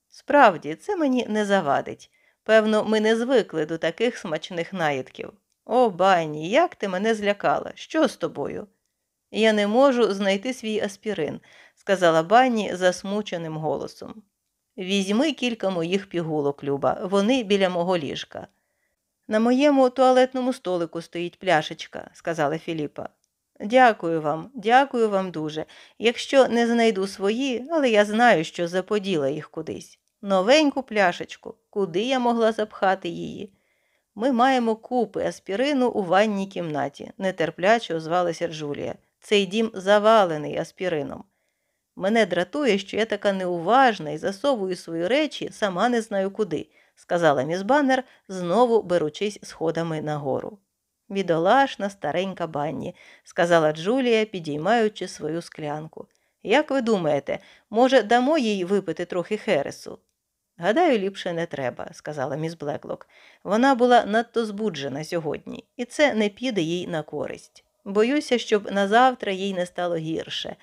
Справді, це мені не завадить. Певно, ми не звикли до таких смачних наїдків. О, бані, як ти мене злякала? Що з тобою? Я не можу знайти свій аспірин, сказала бані засмученим голосом. Візьми кілька моїх пігулок, Люба, вони біля мого ліжка. На моєму туалетному столику стоїть пляшечка, сказала Філіпа. Дякую вам, дякую вам дуже. Якщо не знайду свої, але я знаю, що заподіла їх кудись. Новеньку пляшечку, куди я могла запхати її? Ми маємо купи аспірину у ванній кімнаті, нетерпляче озвалася Джулія. Цей дім завалений аспірином. Мене дратує, що я така неуважна і засовую свої речі, сама не знаю куди, сказала міс Баннер, знову беручись сходами нагору. Бідолашна старенька банні, сказала Джулія, підіймаючи свою склянку. Як ви думаєте, може, дамо їй випити трохи хересу? Гадаю, ліпше не треба, сказала міс Блеклок. Вона була надто збуджена сьогодні, і це не піде їй на користь. Боюся, щоб назавтра їй не стало гірше.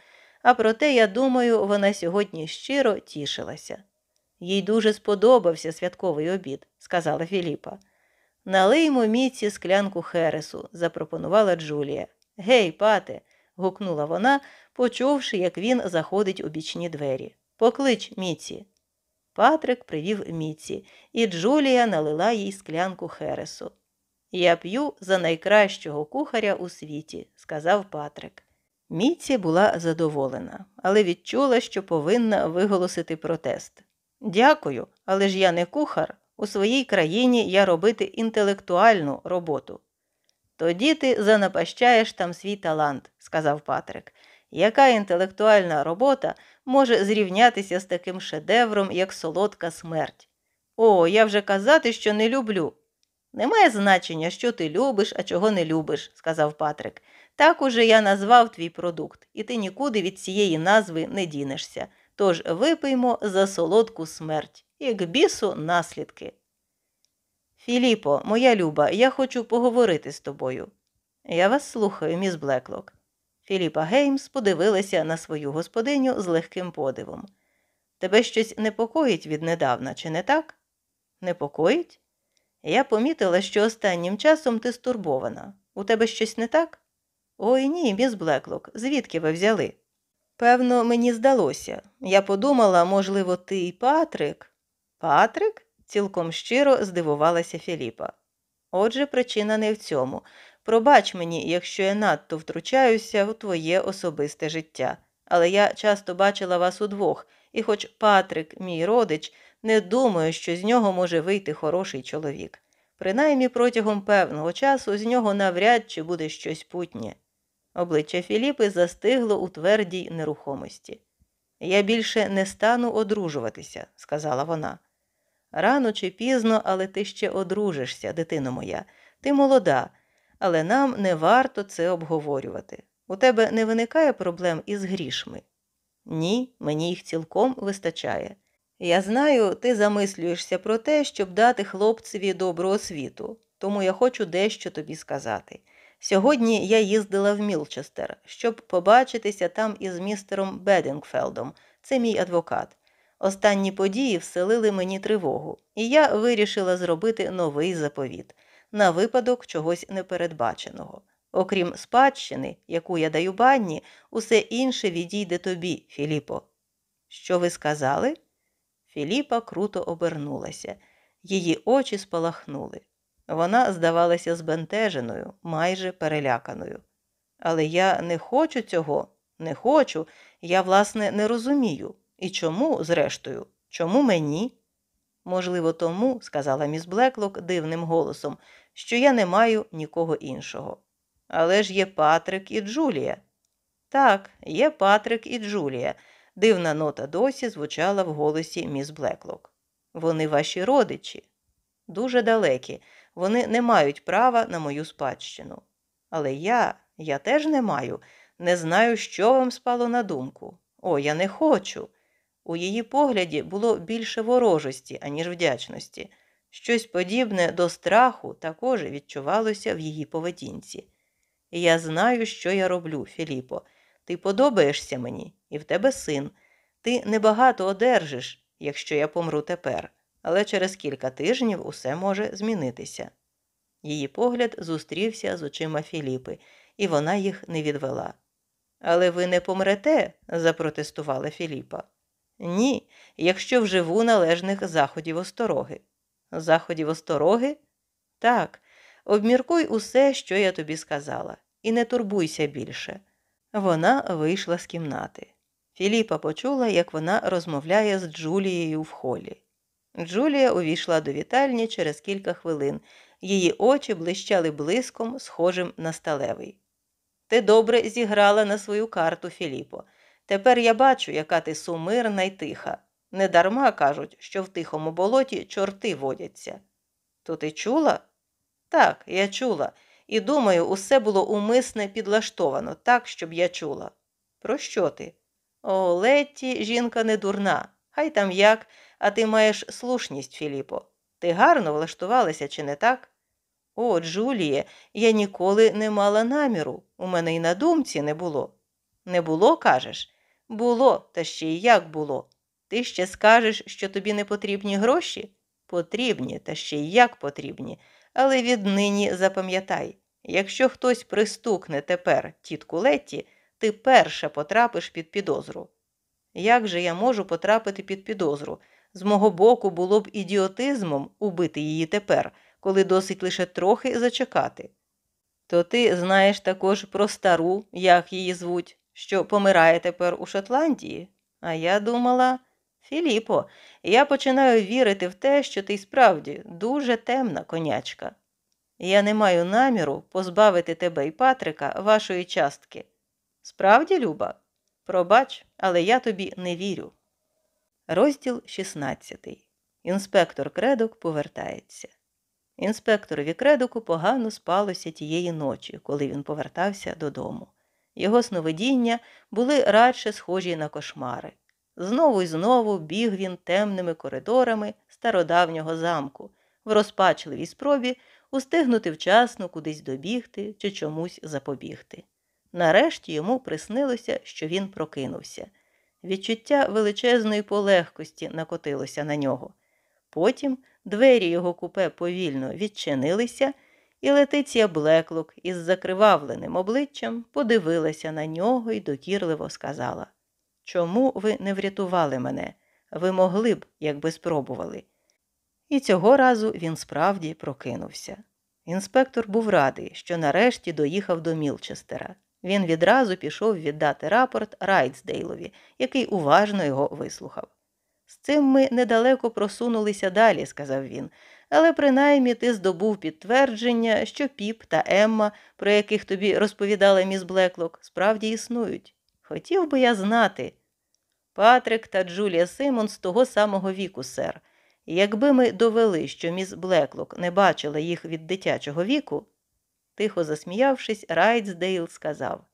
А проте, я думаю, вона сьогодні щиро тішилася. Їй дуже сподобався святковий обід, сказала Філіпа. Налиймо міці склянку Хересу, запропонувала Джулія. Гей, пате. гукнула вона, почувши, як він заходить у бічні двері. Поклич міці. Патрик привів міці, і Джулія налила їй склянку Хересу. Я п'ю за найкращого кухаря у світі, сказав Патрик. Міці була задоволена, але відчула, що повинна виголосити протест. Дякую, але ж я не кухар. У своїй країні я робити інтелектуальну роботу. Тоді ти занапащаєш там свій талант, сказав Патрик. Яка інтелектуальна робота може зрівнятися з таким шедевром, як солодка смерть? О, я вже казати, що не люблю. Немає значення, що ти любиш, а чого не любиш, сказав Патрик. Так уже я назвав твій продукт, і ти нікуди від цієї назви не дінешся. Тож випиймо за солодку смерть, як бісу наслідки. Філіпо, моя люба, я хочу поговорити з тобою. Я вас слухаю, міс Блеклок. Філіпа Геймс подивилася на свою господиню з легким подивом. Тебе щось непокоїть віднедавна, чи не так? Непокоїть? Я помітила, що останнім часом ти стурбована. У тебе щось не так? Ой ні, міс Блеклок, звідки ви взяли? Певно, мені здалося. Я подумала, можливо, ти і Патрик. Патрик? цілком щиро здивувалася Філіпа. Отже, причина не в цьому. Пробач мені, якщо я надто втручаюся у твоє особисте життя. Але я часто бачила вас удвох, і хоч Патрик, мій родич, не думаю, що з нього може вийти хороший чоловік. Принаймні протягом певного часу з нього навряд чи буде щось путнє. Обличчя Філіпи застигло у твердій нерухомості. Я більше не стану одружуватися, сказала вона. Рано чи пізно, але ти ще одружишся, дитино моя. Ти молода, але нам не варто це обговорювати. У тебе не виникає проблем із грішми? Ні, мені їх цілком вистачає. Я знаю, ти замислюєшся про те, щоб дати хлопцеві добру освіту, тому я хочу дещо тобі сказати. Сьогодні я їздила в Мілчестер, щоб побачитися там із містером Бедінгфелдом, це мій адвокат. Останні події вселили мені тривогу, і я вирішила зробити новий заповіт на випадок чогось непередбаченого. Окрім спадщини, яку я даю банні, усе інше відійде тобі, Філіпо. Що ви сказали? Філіпа круто обернулася, її очі спалахнули. Вона здавалася збентеженою, майже переляканою. Але я не хочу цього, не хочу, я, власне, не розумію. І чому, зрештою, чому мені? Можливо, тому, сказала міс Блеклок дивним голосом, що я не маю нікого іншого. Але ж є Патрик і Джулія. Так, є Патрик і Джулія. Дивна нота досі звучала в голосі міс Блеклок. Вони ваші родичі, дуже далекі, вони не мають права на мою спадщину. Але я, я теж не маю, не знаю, що вам спало на думку. О, я не хочу. У її погляді було більше ворожості, аніж вдячності. Щось подібне до страху також відчувалося в її поведінці. Я знаю, що я роблю, Філіпо. Ти подобаєшся мені, і в тебе син. Ти небагато одержиш, якщо я помру тепер, але через кілька тижнів усе може змінитися. Її погляд зустрівся з очима Філіпи, і вона їх не відвела. Але ви не помрете, запротестувала Філіпа. Ні, якщо вживу належних заходів остороги. Заходів остороги? Так, обміркуй усе, що я тобі сказала, і не турбуйся більше. Вона вийшла з кімнати. Філіпа почула, як вона розмовляє з Джулією в холі. Джулія увійшла до вітальні через кілька хвилин. Її очі блищали блиском, схожим на сталевий. Ти добре зіграла на свою карту, Філіпо. Тепер я бачу, яка ти сумирна й тиха. Недарма кажуть, що в тихому болоті чорти водяться. То ти чула? Так, я чула, і думаю, усе було умисне підлаштовано, так, щоб я чула. Про що ти? О, Летті, жінка не дурна. Хай там як, а ти маєш слушність, Філіпо. Ти гарно влаштувалася, чи не так? О, Джуліє, я ніколи не мала наміру. У мене й на думці не було. Не було, кажеш? Було, та ще й як було. Ти ще скажеш, що тобі не потрібні гроші? Потрібні, та ще й як потрібні. Але віднині запам'ятай якщо хтось пристукне тепер тітку Летті, ти перша потрапиш під підозру. Як же я можу потрапити під підозру? З мого боку було б ідіотизмом убити її тепер, коли досить лише трохи зачекати. То ти знаєш також про стару, як її звуть, що помирає тепер у Шотландії? А я думала, Філіпо, я починаю вірити в те, що ти справді дуже темна конячка. Я не маю наміру позбавити тебе і Патрика вашої частки. Справді, Люба? Пробач, але я тобі не вірю. Розділ 16. Інспектор кредок повертається. Інспекторові кредоку погано спалося тієї ночі, коли він повертався додому. Його сновидіння були радше схожі на кошмари. Знову і знову біг він темними коридорами стародавнього замку, в розпачливій спробі устигнути вчасно кудись добігти чи чомусь запобігти. Нарешті йому приснилося, що він прокинувся. Відчуття величезної полегкості накотилося на нього. Потім двері його купе повільно відчинилися, і Летиція Блеклок із закривавленим обличчям подивилася на нього і докірливо сказала Чому ви не врятували мене? Ви могли б, якби спробували. І цього разу він справді прокинувся. Інспектор був радий, що нарешті доїхав до Мілчестера. Він відразу пішов віддати рапорт Райтсдейлові, який уважно його вислухав. З цим ми недалеко просунулися далі, сказав він, але принаймні ти здобув підтвердження, що Піп та Емма, про яких тобі розповідала міс Блеклок, справді існують. Хотів би я знати. Патрик та Джулія Симонс того самого віку, сер. Якби ми довели, що міс Блеклок не бачила їх від дитячого віку, тихо засміявшись, Райтсдейл сказав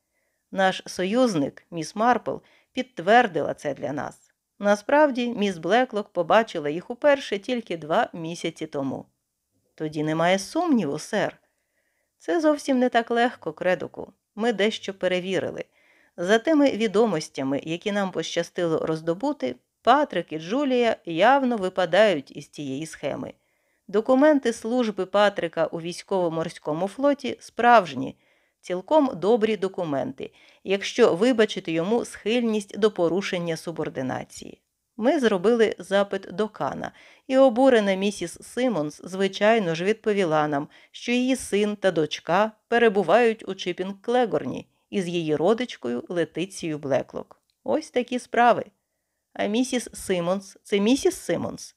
Наш союзник, міс Марпл, підтвердила це для нас. Насправді, міс Блеклок побачила їх уперше тільки два місяці тому. Тоді немає сумніву, сер. Це зовсім не так легко, кредоку. Ми дещо перевірили. За тими відомостями, які нам пощастило роздобути, Патрик і Джулія явно випадають із цієї схеми. Документи служби Патрика у військово-морському флоті справжні, цілком добрі документи, якщо вибачити йому схильність до порушення субординації. Ми зробили запит до Кана, і обурена місіс Симонс, звичайно ж, відповіла нам, що її син та дочка перебувають у Чипінг Клегорні із її родичкою Летицією Блеклок. Ось такі справи. А місіс Симонс це місіс Симонс.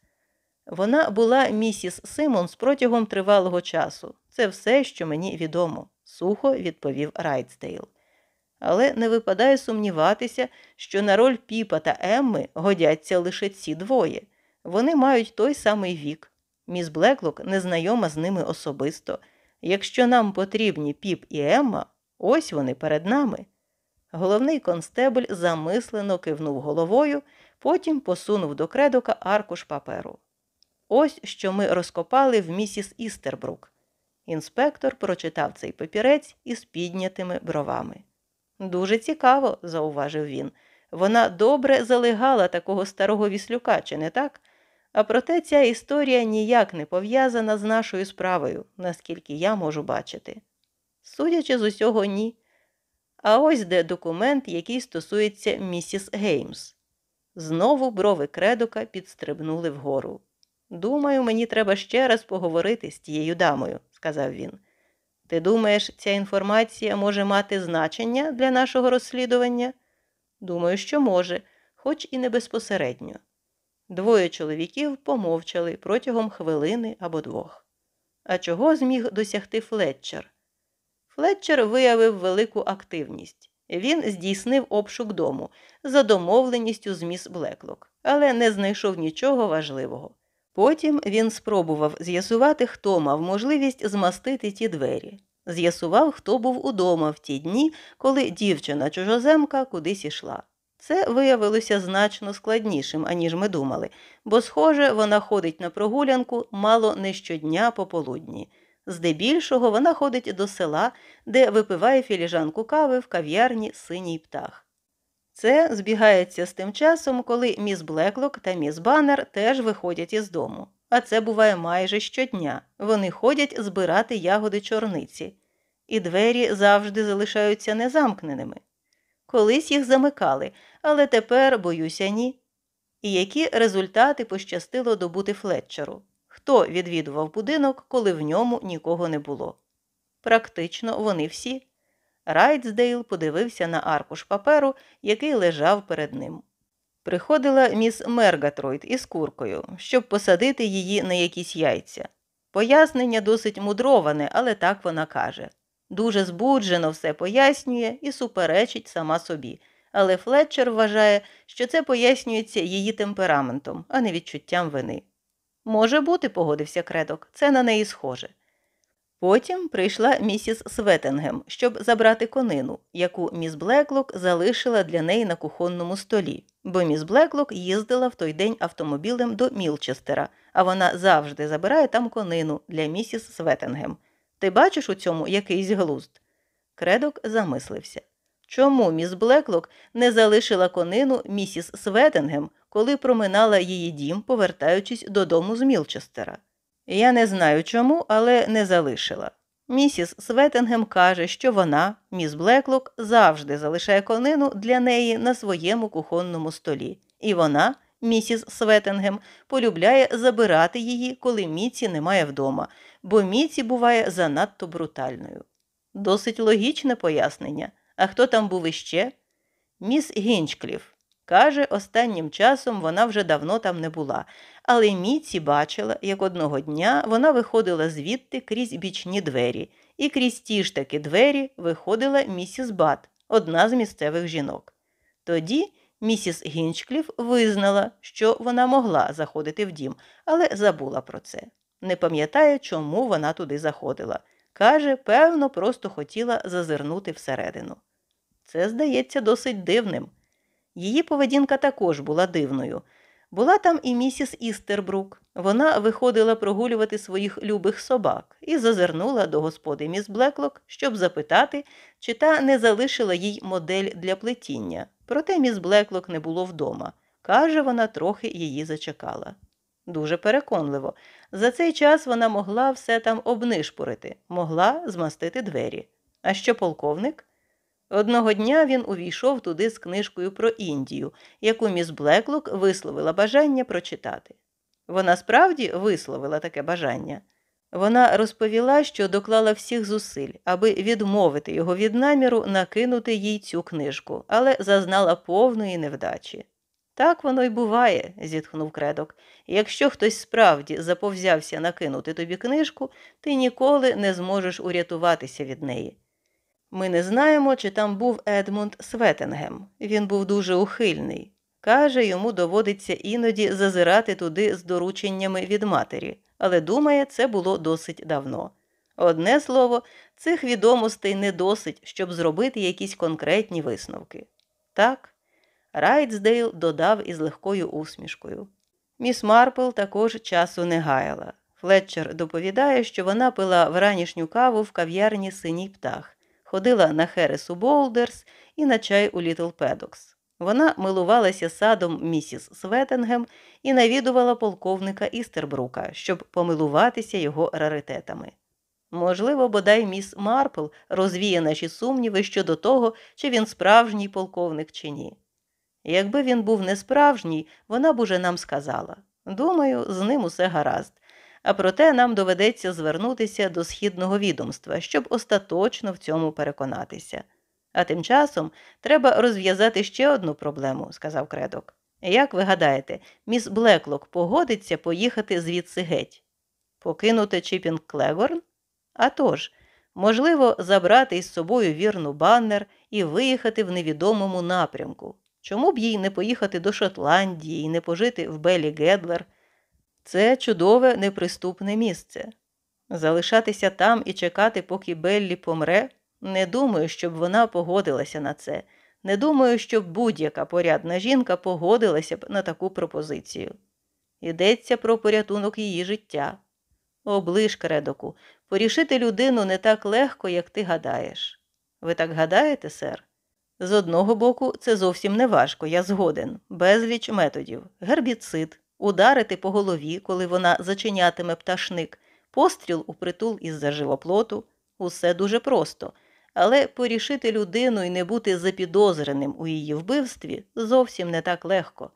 Вона була місіс Симонс протягом тривалого часу. Це все, що мені відомо, сухо відповів Райтсдейл. Але не випадає сумніватися, що на роль Піпа та Емми годяться лише ці двоє. Вони мають той самий вік. Міс Блеклок не знайома з ними особисто. Якщо нам потрібні Піп і Емма, ось вони перед нами. Головний констебль замислено кивнув головою, Потім посунув до кредока аркуш паперу. Ось що ми розкопали в місіс Істербрук. Інспектор прочитав цей папірець із піднятими бровами. Дуже цікаво, зауважив він. Вона добре залегала такого старого віслюка, чи не так? А проте ця історія ніяк не пов'язана з нашою справою, наскільки я можу бачити. Судячи з усього, ні. А ось де документ, який стосується місіс Геймс. Знову брови кредока підстрибнули вгору. Думаю, мені треба ще раз поговорити з тією дамою, сказав він. Ти думаєш, ця інформація може мати значення для нашого розслідування? Думаю, що може, хоч і не безпосередньо. Двоє чоловіків помовчали протягом хвилини або двох. А чого зміг досягти Флетчер? Флетчер виявив велику активність. Він здійснив обшук дому за домовленістю з міс Блеклок, але не знайшов нічого важливого. Потім він спробував з'ясувати, хто мав можливість змастити ті двері. З'ясував, хто був удома в ті дні, коли дівчина чужоземка кудись ішла. Це виявилося значно складнішим, аніж ми думали, бо, схоже, вона ходить на прогулянку мало не щодня пополудні. Здебільшого вона ходить до села, де випиває філіжанку кави в кав'ярні синій птах. Це збігається з тим часом, коли міс Блеклок та міс Баннер теж виходять із дому. А це буває майже щодня. Вони ходять збирати ягоди чорниці, і двері завжди залишаються незамкненими. Колись їх замикали, але тепер, боюся, ні. І які результати пощастило добути Флетчеру? Хто відвідував будинок, коли в ньому нікого не було? Практично вони всі. Райтсдейл подивився на аркуш паперу, який лежав перед ним. Приходила міс Мергатройд із куркою, щоб посадити її на якісь яйця. Пояснення досить мудроване, але так вона каже. Дуже збуджено все пояснює і суперечить сама собі. Але Флетчер вважає, що це пояснюється її темпераментом, а не відчуттям вини. Може бути, погодився кредок, це на неї схоже. Потім прийшла місіс Светенгем, щоб забрати конину, яку міс Блеклок залишила для неї на кухонному столі, бо міс Блеклок їздила в той день автомобілем до Мілчестера, а вона завжди забирає там конину для місіс Светенгем. Ти бачиш у цьому якийсь глузд? Кредок замислився. Чому міс Блеклок не залишила конину місіс Светенгем, коли проминала її дім, повертаючись додому з Мілчестера? Я не знаю чому, але не залишила. Місіс Светенгем каже, що вона, міс Блеклок, завжди залишає конину для неї на своєму кухонному столі, і вона, місіс Светенгем, полюбляє забирати її, коли Міці немає вдома, бо Міці буває занадто брутальною. Досить логічне пояснення. А хто там був іще? Міс Гінчкліф. Каже, останнім часом вона вже давно там не була, але Міці бачила, як одного дня вона виходила звідти крізь бічні двері, і крізь ті ж таки двері виходила місіс Бат, одна з місцевих жінок. Тоді місіс Гінчкліф визнала, що вона могла заходити в дім, але забула про це. Не пам'ятає, чому вона туди заходила. Каже, певно, просто хотіла зазирнути всередину. Це здається досить дивним. Її поведінка також була дивною. Була там і місіс Істербрук. Вона виходила прогулювати своїх любих собак і зазирнула до господи міс Блеклок, щоб запитати, чи та не залишила їй модель для плетіння. Проте міс Блеклок не було вдома. Каже, вона трохи її зачекала. Дуже переконливо. За цей час вона могла все там обнишпорити, могла змастити двері. А що полковник? Одного дня він увійшов туди з книжкою про Індію, яку міс Блеклок висловила бажання прочитати. Вона справді висловила таке бажання. Вона розповіла, що доклала всіх зусиль, аби відмовити його від наміру накинути їй цю книжку, але зазнала повної невдачі. Так воно й буває, зітхнув кредок. Якщо хтось справді заповзявся накинути тобі книжку, ти ніколи не зможеш урятуватися від неї. Ми не знаємо, чи там був Едмунд Светенгем. Він був дуже ухильний. Каже, йому доводиться іноді зазирати туди з дорученнями від матері, але думає, це було досить давно. Одне слово, цих відомостей не досить, щоб зробити якісь конкретні висновки. Так, Райтсдейл додав із легкою усмішкою. Міс Марпл також часу не гаяла. Флетчер доповідає, що вона пила вранішню каву в кав'ярні Синій птах, ходила на Херес у Болдерс і на чай у Літл Педокс. Вона милувалася садом місіс Светенгем і навідувала полковника Істербрука, щоб помилуватися його раритетами. Можливо, бодай міс Марпл розвіє наші сумніви щодо того, чи він справжній полковник чи ні. Якби він був не справжній, вона б уже нам сказала. Думаю, з ним усе гаразд. А проте нам доведеться звернутися до східного відомства, щоб остаточно в цьому переконатися. А тим часом треба розв'язати ще одну проблему, сказав кредок. Як ви гадаєте, міс Блеклок погодиться поїхати звідси геть? Покинути Чіпінг Клегорн? А тож, можливо, забрати із собою вірну баннер і виїхати в невідомому напрямку. Чому б їй не поїхати до Шотландії і не пожити в Белі Гедлер? Це чудове неприступне місце. Залишатися там і чекати, поки Беллі помре, не думаю, щоб вона погодилася на це. Не думаю, щоб будь-яка порядна жінка погодилася б на таку пропозицію. Йдеться про порятунок її життя. Оближ, кредоку, порішити людину не так легко, як ти гадаєш. Ви так гадаєте, сер? З одного боку, це зовсім не важко, я згоден, безліч методів, гербіцид, ударити по голові, коли вона зачинятиме пташник, постріл у притул із за живоплоту усе дуже просто, але порішити людину і не бути запідозреним у її вбивстві зовсім не так легко.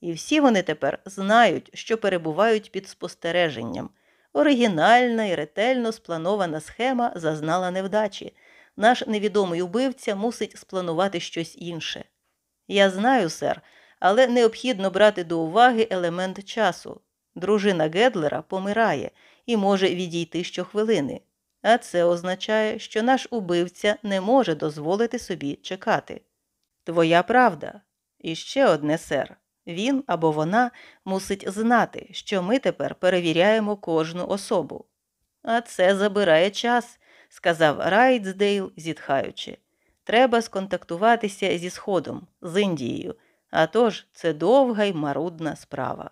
І всі вони тепер знають, що перебувають під спостереженням. Оригінальна і ретельно спланована схема зазнала невдачі. Наш невідомий убивця мусить спланувати щось інше. Я знаю, сер, але необхідно брати до уваги елемент часу. Дружина Гедлера помирає і може відійти щохвилини, а це означає, що наш убивця не може дозволити собі чекати. Твоя правда. І ще одне, сер. Він або вона мусить знати, що ми тепер перевіряємо кожну особу. А це забирає час, сказав Райтсдейл, зітхаючи. Треба сконтактуватися зі Сходом, з Індією, а отож це довга й марудна справа.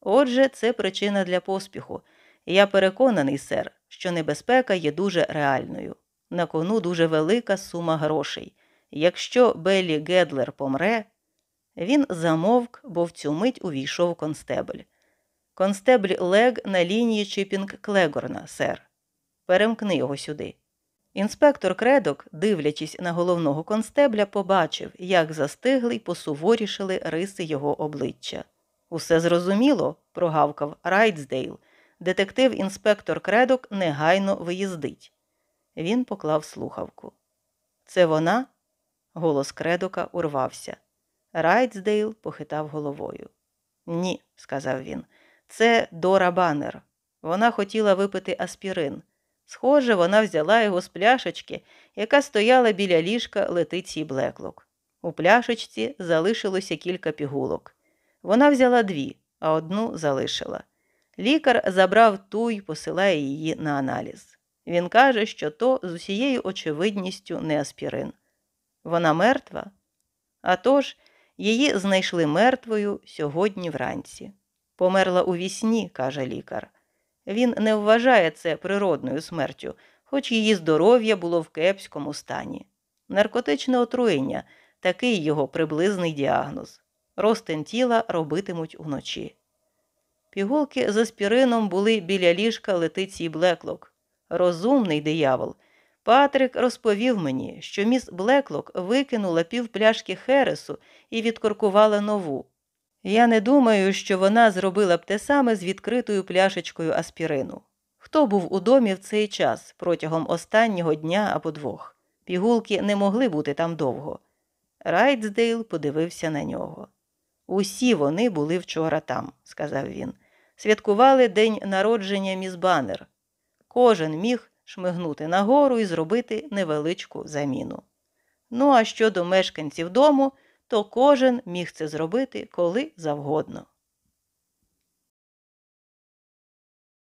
Отже, це причина для поспіху. Я переконаний, сер, що небезпека є дуже реальною. На кону дуже велика сума грошей. Якщо Беллі Гедлер помре, він замовк, бо в цю мить увійшов констебль. Констебль Лег на лінії Чіпінг Клегорна, сер. Перемкни його сюди. Інспектор Кредок, дивлячись на головного констебля, побачив, як застигли й посуворішили риси його обличчя. Усе зрозуміло, прогавкав Райтсдейл. Детектив-інспектор Кредок негайно виїздить. Він поклав слухавку. Це вона? Голос Кредока урвався. Райтсдейл похитав головою. Ні, сказав він. Це Дора Баннер. Вона хотіла випити аспірин. Схоже, вона взяла його з пляшечки, яка стояла біля ліжка Летиції Блеклок. У пляшечці залишилося кілька пігулок. Вона взяла дві, а одну залишила. Лікар забрав ту й посилає її на аналіз. Він каже, що то з усією очевидністю не аспірин. Вона мертва? А тож, її знайшли мертвою сьогодні вранці. Померла у вісні, каже лікар. Він не вважає це природною смертю, хоч її здоров'я було в кепському стані. Наркотичне отруєння такий його приблизний діагноз. Ростин тіла робитимуть уночі. Пігулки з аспірином були біля ліжка летиції Блеклок. Розумний диявол. Патрик розповів мені, що міс Блеклок викинула півпляшки Хересу і відкоркувала нову. Я не думаю, що вона зробила б те саме з відкритою пляшечкою аспірину. Хто був у домі в цей час протягом останнього дня або двох? Пігулки не могли бути там довго. Райтсдейл подивився на нього. Усі вони були вчора там, сказав він. Святкували день народження міс Баннер. Кожен міг шмигнути нагору і зробити невеличку заміну. Ну а щодо мешканців дому, то кожен міг це зробити коли завгодно.